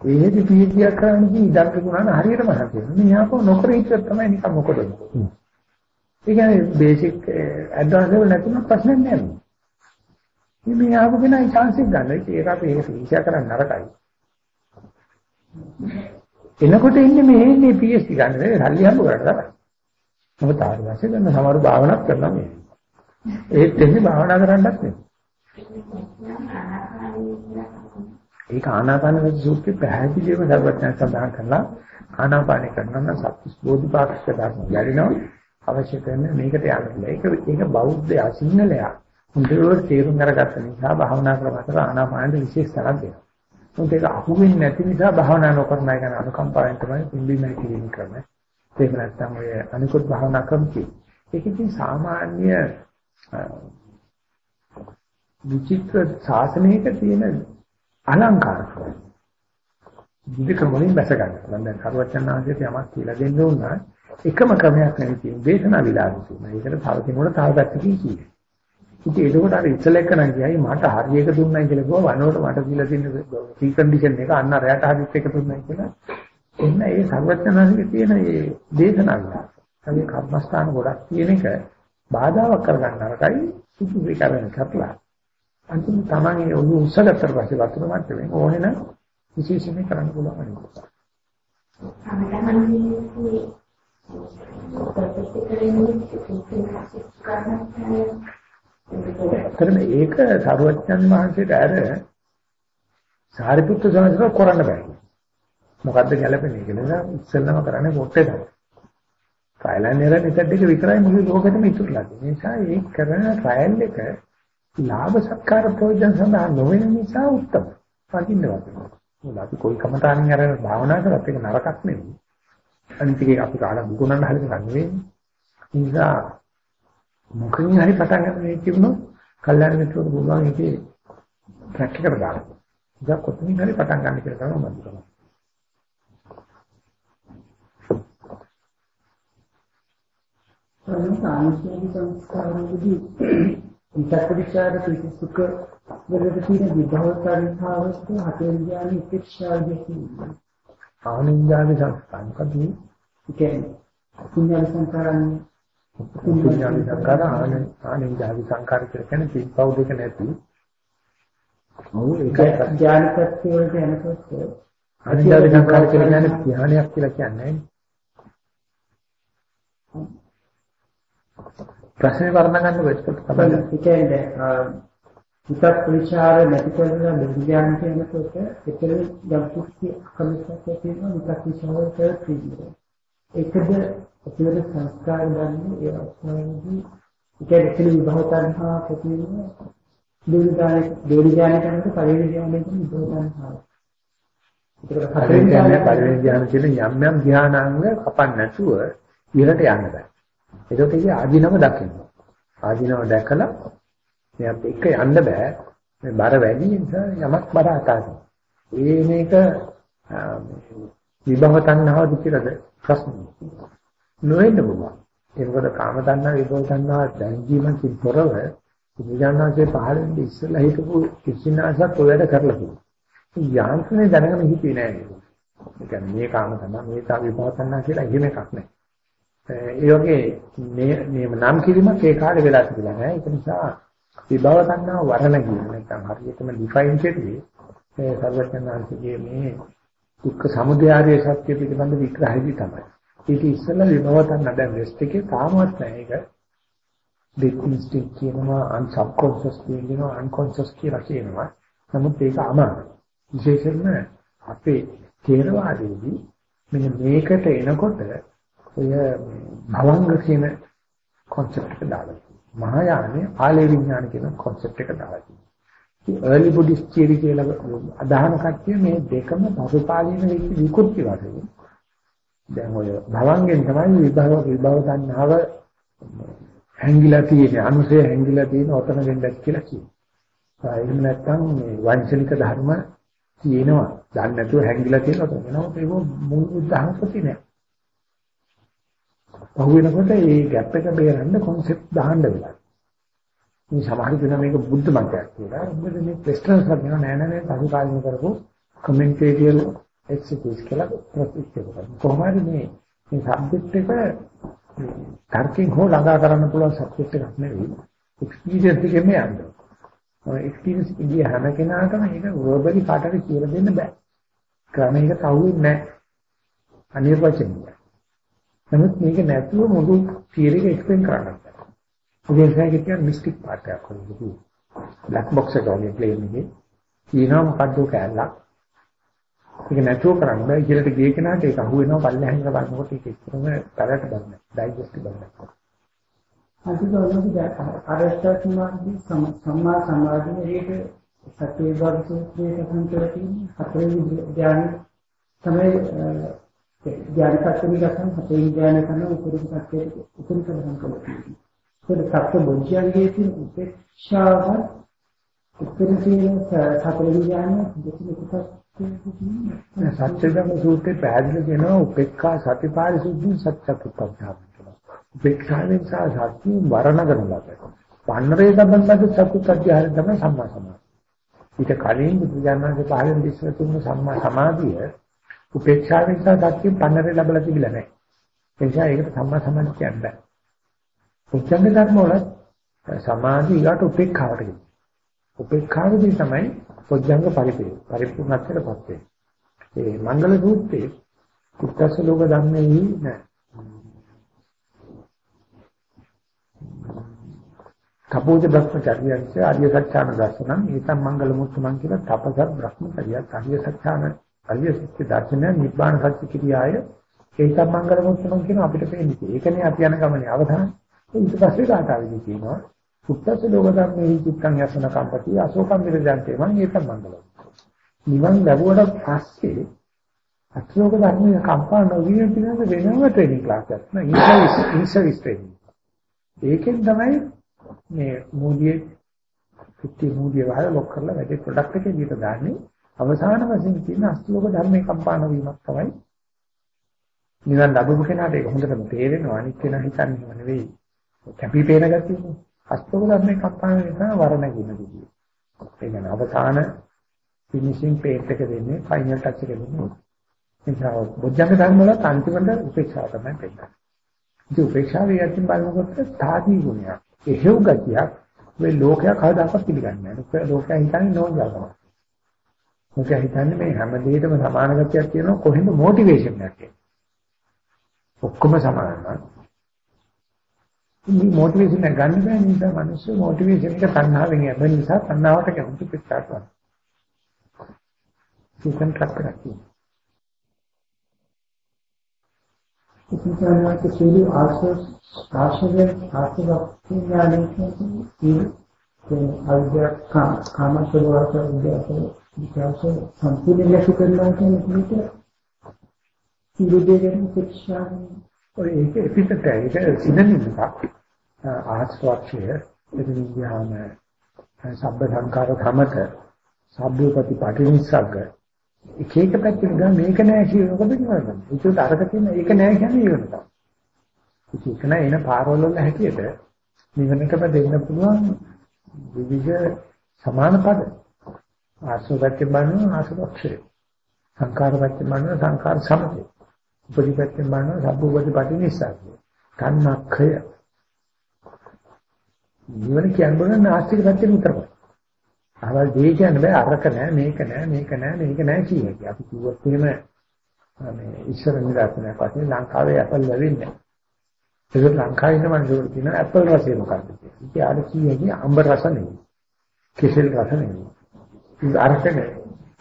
ඒකේ PhD එකක් කරන්නේ ඉඩම් තිබුණා නම් හරියටම හරියට. මෙහි ආපුව නොකර හිටියොත් තමයි නිකන් මොකද. ඒ කියන්නේ බේසික් ඇඩ්වාන්ස් ලෙවල් නැතුණත් ප්‍රශ්නයක් නෑ. මේ ආපු කෙනා chance එක ගන්න. ඒක අපි ඒක ඉෂා කරන්න නරකයි. එනකොට ඉන්නේ මේ ඉන්නේ PhD ගන්න නෙවෙයි සල්ලි හම්බ කරලා තමයි. මොකද ආයෙත් ගන්න සමහර භාවනාවක් කරනවා මේ. ඒත් එන්නේ භාවනා කරන්නත් නෙවෙයි. ඒක ආනාපාන සූත්‍රයේ පැහැදිලිවම දරුවචන සඳහන් කරලා ආනාපාන කරනවා නම් සත්‍විස් බෝධිපාක්ෂික ධර්ම යරිනවා අවශ්‍ය කරන මේකට යන්න. ඒක ඒක බෞද්ධ අසිංහලයා හොඳට තේරුම් අරගත්ත නිසා භාවනා ක්‍රම අතර ආනාපානෙ විශේෂ තරක් දෙනවා. මොකද ඒක අහුවෙන්නේ නැති නිසා භාවනා නොකරන එක අනුකම්පාවෙන් තමයි පිළිබිඹයි කිරීම කරන්නේ. ඒක නැත්තම් ඔය අනිකුත් භාවනා ක්‍රම ඒකකින් සාමාන්‍ය විචිත්‍ර ශාසනයක තියෙන අලංකාරකම්. විවිධ වලින් බැස ගන්න. දැන් කරුවචන් ආශ්‍රිත යමක් කියලා දෙන්න උන එකම ක්‍රමයක් නෙවෙයි තියෙන්නේ. දේශනා විලාසය. මේකට තව කෙනෙකුට තව පැත්තකින් කියන්නේ. ඉතින් ඒකෝට අර ඉස්සල එක නම් කියයි මට හරියක දුන්නයි කියලා කිව්වා වනෝට මට දීලා තියෙන ප්‍රී කන්ඩිෂන් එක අන්න රැයට හරියට එක දුන්නයි කියලා. එන්න ඒ සර්වඥාන්සේ තියෙන මේ දේශනාව. අපි කර්මස්ථාන ගොඩක් තියෙන එක බාධාවක් කරගන්න අරකයි සුදු විකරණ කරලා. අන්තිම තමයි ඔළුව උස්සගත්තට පස්සේ වතුර මට්ටමේ ඕනේ නම් විශේෂයෙන් කරන්න පුළුවන් අනිත්. සමහරවිට මේ එතන ඒක සරුවච්චන් වහන්සේට ඇර සාරිපුත්‍ර සමහරව කරන්න බෑ. මොකද්ද ගැළපෙන්නේ කියලා ඉස්සෙල්ලම කරන්නේ පොට්ටේ තමයි. ට්‍රයිල් ඇන්ඩ් එරර් මෙතඩ් එක විතරයි මුළු ලෝකෙටම ඉතුරුලා තියෙන්නේ. නිසා ඒ කරන ට්‍රයිල් එක ලාභ සත්කාර ප්‍රයෝජන සඳහා නොවන නිසා උත්තම. පදින්න වගේ. මොකද අපි કોઈ කමතානින් අරගෙන භාවනා කරත් ඒක නරකක් නෙවෙයි. අනිත් එක අපි කාලා දුකුණන්න හරියට නෙවෙයි. නිසා මොකකින් හරි පටන් ගන්න මේ තිබුණොත් කල්යාණ මිත්‍රවරු පුළුවන් ඒකේ ට්‍රැක් එකට දාන්න. ඉතින් කොතනින් හරි පටන් ගන්න කියලා තමයි මම හිතන්නේ. සංස්කාරයේ සංස්කාරයේදී විචක්කවිචාර පිසුක වලට තියෙන විභව සංඛාවස්ත හතේ ඥාන උපේක්ෂාවදී ආනින්ජාගේ සංස්කාර මොකද? ඒ කියන්නේ පුඤ්ඤාල සංස්කාරන්නේ පුඤ්ඤාවි සංකාර ආනින්ජාවි සංකාර කියන්නේ පිටපව් දෙක නැති. ඔව් ඒක ඥානපත්‍ය වලට යනකොට ආනින්ජාවි සංකාර කියන්නේ ධ්‍යානයක් කියලා කියන්නේ. ප්‍රශ්නේ වර්ණ ගන්න වෙච්ච තමයි. ඒ කියන්නේ හිතක් විචාර නැති කරලා විද්‍යාන කියනකොට එතන යම් කිසි කමිටක් තියෙනවා හිතක් විචාර කරලා ඒකද අපිට සංස්කාර ගන්න ඒ අවස්ථාවේදී ඒක එක්කෙනෙක් විභව තණ්හා ප්‍රතිවින දෙවිදාන දෙවිදාන කරනකොට පරිවර්තනය කියන්නේ විභව තණ්හා. ඒකට පරිවර්තනය පරිවර්තනය ධ්‍යාන කියන යම් යම් ධ්‍යානාංග කපන්න නැතුව ඉහළට යන්න බෑ. ඒකට ඉතින් ආධිනව දකින්න. ආධිනව දැකලා මෙයත් එක්ක යන්න බෑ. මේ බර වැඩි නිසා යමක් බර අතාරින්න. ඒ මේක විභව තණ්හාවද කියලාද ප්‍රශ්නේ. නොවෙන්න පුළුවන්. ඒ මොකද කාම තණ්හා විභව තණ්හා දැන්ජීමකින් තොරව විඥානයේ පහළින් ඉස්සෙල්ලා හිටපු කිසිනාසත් ඔය වැඩ කරලා තියෙනවා. යාන්ත්‍රණය දැනගෙන හිටියේ නෑ නේද? ඒ කියන්නේ මේ කාම තණ්හා මේ තා විභව තණ්හා කියලා එහෙම එකක් නෑ. ඒ වගේ මේ මේ නම් කිරීමක් ඒ කාලේ වෙලා තිබුණා නෑ. ඒක නිසා විභව තණ්හා වරණ කියන නැත්නම් හරියටම ඩිෆයින් කෙරුවේ ඒ සර්වඥාන්සේගේ මේ දුක්ඛ සමුදය ආර්ය සත්‍ය පිළිබඳ විග්‍රහයදී තමයි. ඒක ඉස්සෙල්ලා විභවතන් නැද වෙස්ට් එකේ තාමත් නැහැ ඒක. දෙක් ඉන්ස්ටින්ක්ට් කියනවා අන්සබ්කොන්ෂස් කියනවා අන්කොන්ෂස් කියලා කියනවා. නමුත් ඒක අමාරුයි. විශේෂයෙන්ම අපේ තේරවාදයේදී මෙන්න මේකට එනකොට ඔය භවංග කියන concept එක දාලා තියෙනවා. මහායානයේ ආලේ විඥාන කියන concept එක දාලා තියෙනවා. early buddhist theory කියලා අදහන කට්ටිය මේ දෙකම පසුපාලින වෙච්ච විකෘති වශයෙන් දැන් ඔය භවංගෙන් තමයි විභව විභව තණ්හාව හැංගිලා තියෙන්නේ අනුසය හැංගිලා තියෙන ඔතන වෙන්නත් කියලා කියනවා. එහෙම නැත්නම් මේ වංශනික ධර්ම තියෙනවා. දන්නේ නැතුව හැංගිලා තියෙනවා. එනවා ඒක මුල් උදාහරණයක් නෑ. පහු වෙනකොට මේ ગેප් එක බේරන්න concept දාන්න වෙලා. මේ සමහර දෙනා මේක බුද්ධ මතයක් කියලා. මොකද මේ වෙස්ටර්න් කරගෙන නෑ නෑ මේ පසුකාලීන කරපු කමෙන්ටේරියල් එක්සිකියුට් කියලා ප්‍රතික්ෂේප කරනවා. කොහොමද මේ මේ සබ්ජෙක්ට් එක තර්කයෙන් හෝ ළඟා කරන්න පුළුවන් සබ්ජෙක්ට් එකක් නෙවෙයි. එක්ස්පීරියන්ස් එකෙම යන්නේ. ඔය එක්ස්පීරියන්ස් ඉන්නේ හැම කෙනාටම ඒක වර්බලි කාටද කියලා දෙන්න බෑ. ක්‍රමයකට අහුවෙන්නේ නැහැ. අනිර්වචනීය. නමුත් මේක නැතුව මුළු තියරි එක එක්ස්ප්ලেইন කරන්න බෑ. ඔය නිසා කියන්නේ මිස්ටික් පාර්ට් එකක් වගේ. බ්ලැක් බොක්ස් එක වගේ ප්ලේන් එකේ කියනවා මොකද්ද කැලලක්. ඒක නැතුව කරන්න බෑ. ඉහළට ගිය කෙනාට ඒක අහු වෙනවා පල්ලෙහාම බලනකොට ඒක එක්කම තරට බලන්න. ඩයිජෙස්ට් බලන්න. අදිගොල්ලෝගේ අරස්ථාත්මාදී සම්මා සමාධියේ සත්‍ය විභාග සූත්‍රයේ සම්පූර්ණ තියෙන හතරේ ඥාන තමයි ඥාන සත්‍යමි ගන්න හතරේ ඥාන කරන උපරිම සත්‍යයට උපරිම කරන කෙනෙක්. ඒක සත්‍ය බොජ්ජංගයේ තියෙන උපේක්ෂාව උපරිම තියෙන සතර ඥාන දෙකම එකක් සත්‍ය ධර්ම සූත්‍රයේ පැහැදිලි වෙනවා උපේක්ඛා සතිපාරිසුද්ධි සත්‍යපුත්තක් උපේක්ෂාවෙන් සහ සත්‍ය වරණගෙන ලබන. පන්නරේ සම්බන්ධ සත්‍ය අධ්‍යාහය තමයි සම්මා සමාධිය. ඊට කලින් බුදුජානනාගේ පහළෙන් දිස්ව තුන සම්මා සමාධිය උපේක්ෂාවෙන් සහ සත්‍ය පන්නරේ ලැබලා තිබිලා නැහැ. ඒ නිසා ඒකට සම්මා සමාධිය කියන්නේ. උච්චංග ධර්ම වල සමාධිය ඊට උපේක්ෂාවට කියනවා. උපේක්ෂාවදී තමයි පොඥංග පරිපේ පරිපූර්ණත්වයටපත් වෙන්නේ. ඒ මංගල සූත්‍රයේ කුත්තස ලෝක ධම්මෙහි නෑ. තපෝජ බ්‍රහ්මචර්යයන්ට ආර්ය සත්‍යාන දර්ශනං ඒතම් මංගල මුත්තමන් කියලා තපස බ්‍රහ්මචර්යය ආර්ය සත්‍යාන ආර්ය සත්‍ය දර්ශනය නිබ්බාන සත්‍ය කිරියාය ඒතම් මංගල මුත්තමන් කියන අපිට පේන්නේ. ඒකනේ අපි යන ගමනේ අවධානය. ඊට පස්සේ කාටාවිදි කියනවා සුත්තස ලෝක ධර්මෙහි චිත්තං යසන කම්පති අශෝකම් විරජන්තේ මං ඒතම් මංගල. නිවන් ලැබුවට පස්සේ අශෝක ධර්මයේ කම්පා නොවිය පිළිබඳ වෙනම ට්‍රේනින් ක්ලාස් එකක් නෑ ඉන්සර්විස් ට්‍රේනින්. ඒකෙන් තමයි මේ මූලියේ පිටි මූලිය වහල ලොක් කරලා වැඩි ප්‍රොඩක්ට් එකේ දීලා දාන්නේ අවසාන වශයෙන් තියෙන අස්ලෝක ධර්මයේ කම්පාන වීමක් තමයි. නිවන් ලැබුණු කෙනාට ඒක හොඳටම තේරෙනවා. අනිත් කෙනා හිතන්නේ නෙවෙයි. කැපි පේන ගැතිනේ අස්ලෝක ධර්මයේ කම්පාන නිසා වරණ කියනදී ඒ කියන්නේ අවසාන ෆිනිෂින් පේට් එක දෙන්නේ ෆයිනල් ටච් එක දෙන්නේ. එනිසා බොජ්ජංග ධර්ම වල අන්තිමට උපේක්ෂාව තමයි පෙන්නන්නේ ඉතින් උපේක්ෂාවේ යටින් බලනකොට තාදී ගුණයක් එහෙව් ගතියක් මේ ලෝකයක් කවදාකවත් පිළිගන්නේ නැහැ. ලෝකයා හිතන්නේ නෝන්ජල්කම. මොකද හිතන්නේ මේ හැම දෙයකම සමාන ගතියක් තියෙනවා කොහෙන්ද මොටිවේෂන් එකක් එන්නේ. ඔක්කොම සමාන නම් මේ මොටිවේෂන් එක ගන්න බැරි නිසා මිනිස්සු මොටිවේෂන් එක තණ්හාවෙන් ලැබෙන නිසා තණ්හාවට කැමති පිටාට යනවා. සුකන් ට්‍රක් කරන්නේ. ඉතින් ආයත සියලු ආශ්‍රස් ආශ්‍රයෙන් ආශ්‍රවක්තිය යාලේ කියන ඒ අවිද්‍යාව කාම සබෝධය විකාශ සම්පූර්ණ ලක්ෂ කරනවා කියන එක සිරුදේගෙන ශික්ෂා ඔය ඒක එපිටට ඒක සිනනින් එකක් ආශ්‍රවක්ෂය එදින ඥාන සබ්බ සංකාර ධමත සබ්බපති පාටිනිස්සග්ග එක එක පැත්තකින් ගා මේක නෑ කියනකොට ඉවරයි. ඒකට අරක තියෙන ඒක නෑ කියන්නේ ඉවරයි. ඒක නෑ එන පාරවල වල හැටියට නිවනටම දෙන්න පුළුවන් විවිධ සමාන පද. ආසෝපත්‍ය බණ ආසෝක්ෂය. සංකාරපත්‍ය බණ සංකාර සමතේ. උපරිපත්‍ය බණ සබ්බෝපති පටිනිස්සග්ග. කන්නක්ඛය. නිවන කියන්නේ නාස්තික පැත්තෙන් විතරයි. අවල් දෙය කියන්න බෑ අරක නෑ මේක නෑ මේක නෑ මේක නෑ කියන්නේ. අපි කිව්වොත් එහෙම මේ ඉස්සර නිරාසනයක් වශයෙන් ලංකාවේ ඇපල් ලැබෙන්නේ නෑ. ඒක ලංකාවේ ඉන්න මිනිස්සුන්ට කියන ඇපල් රසය මොකක්ද කියලා. ඉතින් ආර කියන්නේ අඹ රස නෙවෙයි. කෙසෙල් රස නෙවෙයි. ඒ අරකනේ.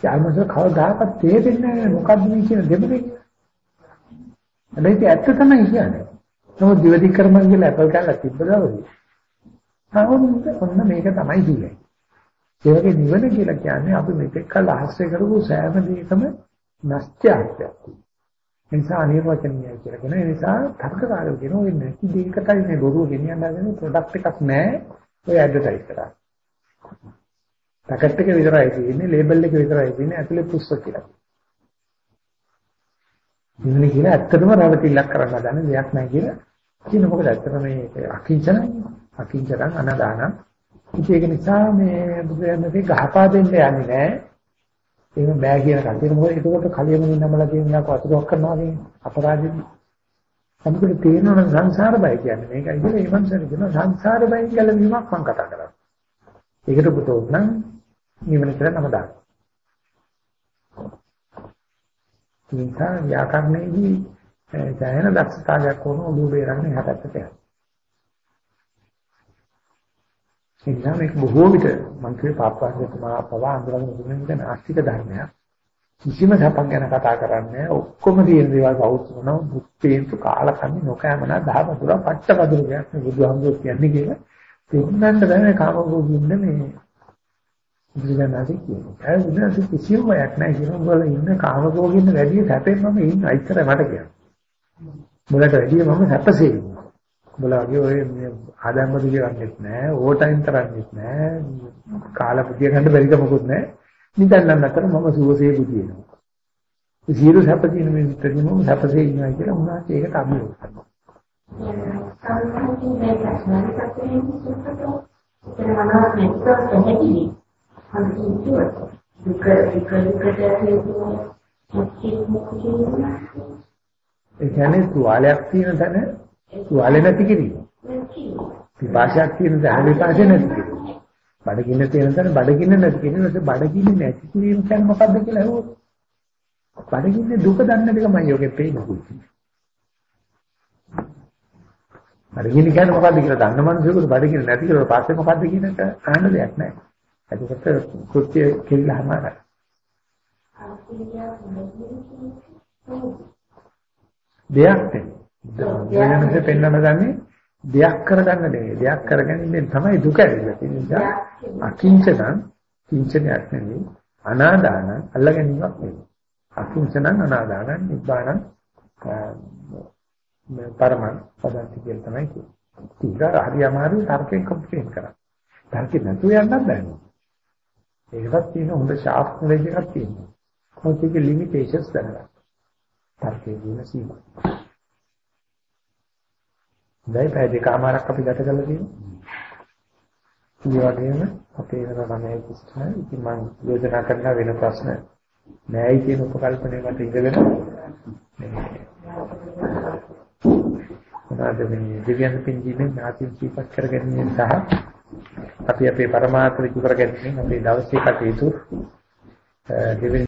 යාමස කවදාකවත් තේරෙන්නේ නැහැ මොකද්ද මේ කියන දෙබුනේ කියලා. හැබැයි ඒක ඇත්ත තමයි කියන්නේ. නමුත් දිවදි කර්මන් කියලා අපල් කරලා තිබ්බදවදී. ආවොත් ඔන්න මේක තමයි කියන්නේ. ඒ වගේ නිවන කියලා කියන්නේ අපි මෙතෙක් කල ආශ්‍රය කරපු සෑම දෙයකම නැස්ත්‍යයක්. ඒ නිසා අනිර්වචනීය කියලා කියන නිසා තර්කකාරයෝ කියන ඔය නැති දෙයකටයි මේ බොරුව ගෙනියන්න හදන්නේ ප්‍රොඩක්ට් එකක් නැහැ ඔය ඇඩ්වර්ටයිස් කරා. පැකට් එක විතරයි තියෙන්නේ ලේබල් එක විතරයි තියෙන්නේ ඇතුලේ පුස්ස කියලා. ඉන්නේ කියලා ඇත්තටම රැවටිල්ලක් කරන්න හදන දෙයක් නැහැ කියලා. කියන මොකද ඇත්තටම මේ අකිංචන අකිංචන අනදාන ඒක නිසා මේ බුදුරජාණන්සේ ගහපා දෙන්න යන්නේ නැහැ. එහෙම බෑ කියන කතිය මොකද ඒකකොට කලියම නමලා කියන එක වතුරක් කරනවා කියන අපරාධෙදි. සම්පූර්ණ තේරෙනවා සංසාර බය කියන්නේ මේකයි කියලා ඒ මනසට කියන සංසාර බය කියලා වීමක් මම කතා කරන්නේ. ඒකට පුතෝත් නම් නිවන කියලා නම දාන්න. නිසා ව්‍යාකරණයේදී දැනෙන දක්ෂතාවයක් වුණ ඔළුව බේරන්නේ හැටත්තට යනවා. ඒ නිසා මේක බොහෝ විට මම කියේ පාපවාදතුමා පවා අඳුරගෙන ඉන්න ආස්තික ධර්මයක්. කිසිම සපක් ගැන කතා කරන්නේ ඔක්කොම තියෙන දේවල් පෞත්‍රන මුත්තේන්තු කාලකන්ණි නොකෑමන දහවතුර පට්ටපදුරයක් බුදුහාමුදුරුවෝ කියන්නේ කියලා දෙන්නන්න බෑ කාමභෝගින්න මේ බුදුදහමේ කියනවා. ඒ බුදුදහමේ කිසිම වයක් නැහැ කියන උඹලා ඉන්න කාමභෝගින්න වැඩි සැපෙන් මම ඉන්න අයිතර මට කියනවා. උඹලට වැඩි මම සැපසේ ඉන්නවා. උඹලා වගේ ඔය ආදම්බ දිගන්නේත් නැහැ, ඕ ටයිම් කරන්නේත් නැහැ, කාලා පුදිය ගන්න බැරිද මොකුත් නැහැ. නිදන්නන් අතර මම සුවසේ බුදිනවා. ඒ සියලු සැප තියෙන මේ විතරේ මම සැපසේ ඉන්නවා කියලා උනාට ඒකට අභියෝග කරනවා. සම්පූර්ණ මේ ප්‍රශ්න පත්‍රයෙන් සුපතෝ එතන මනෝත් මෙත්තෝ තැහැකිලි අන්තිමට දුක දුක දුකට හේතුව මුක්ති මුක්ති ඒ කියන්නේ තුවාලයක් තියෙන තැන තුවාලේ නැති කිරීම. විපාශයක් තියෙන තැන විපාශය නැති කිරීම. බඩගින්න තියෙන තැන බඩගින්න නැති කිරීම. ඒක බඩගින්න නැති කිරීම කියන්නේ මොකද්ද කියලා අහුවොත්. බඩගින්නේ දුක දන්න එකමයි යෝගේ පේන්නේ. බඩගින්න කියන්නේ මොකද්ද කියලා දන්න මනුස්සයෙකුට බඩගින්න නැති කියලා පස්සේ මොකද්ද කියන එක අහන්න දෙයක් නැහැ. එතකොට කෘත්‍ය කෙල්ලම අර. දෙයක් නෙවෙයි. පෙන්නම ගන්නේ දෙයක් කරගන්න නෙවෙයි. දෙයක් කරගන්නේ තමයි දුක ඇවිල්ලා තියෙන නිසා අකිංචනං කිංචනයක් නෙවෙයි. අනාදාන අල්ලගැනීමක් නෙවෙයි. අකිංචනං අනාදානං නිබ්බානං පරමං පදන්ති කියලා තමයි කියන්නේ. ඒක හරි අමාරු තර්කයෙන් කම්ප්ලීට් කරා. තර්කේ නැතුව යන්නත් බෑ. ඒකවත් තියෙන හොඳ ෂාප් නොලෙජ් එකක් තියෙනවා. මොකද ඒකේ ලිමිටේෂන්ස් දැනගන්න. තර්කයේ දින සීමා. දැන් පැය දෙකමාරක් අපි ගත කරලා තියෙනවා. ඒ වගේම අපේ වෙන ළමයි කිස්න ඉතින් මම යෝජනා කරන වෙන ප්‍රශ්න නෑයි කියන උපකල්පනය මත ඉඳගෙන මොනවාද මේ දිව්‍යන් පින්ජීමේ ඥාතින් කීපක් කරගැනීම සහ අපි අපේ પરමාර්ථ විචු කර ගැනීම අපේ දවසේ කටයුතු දෙවෙනි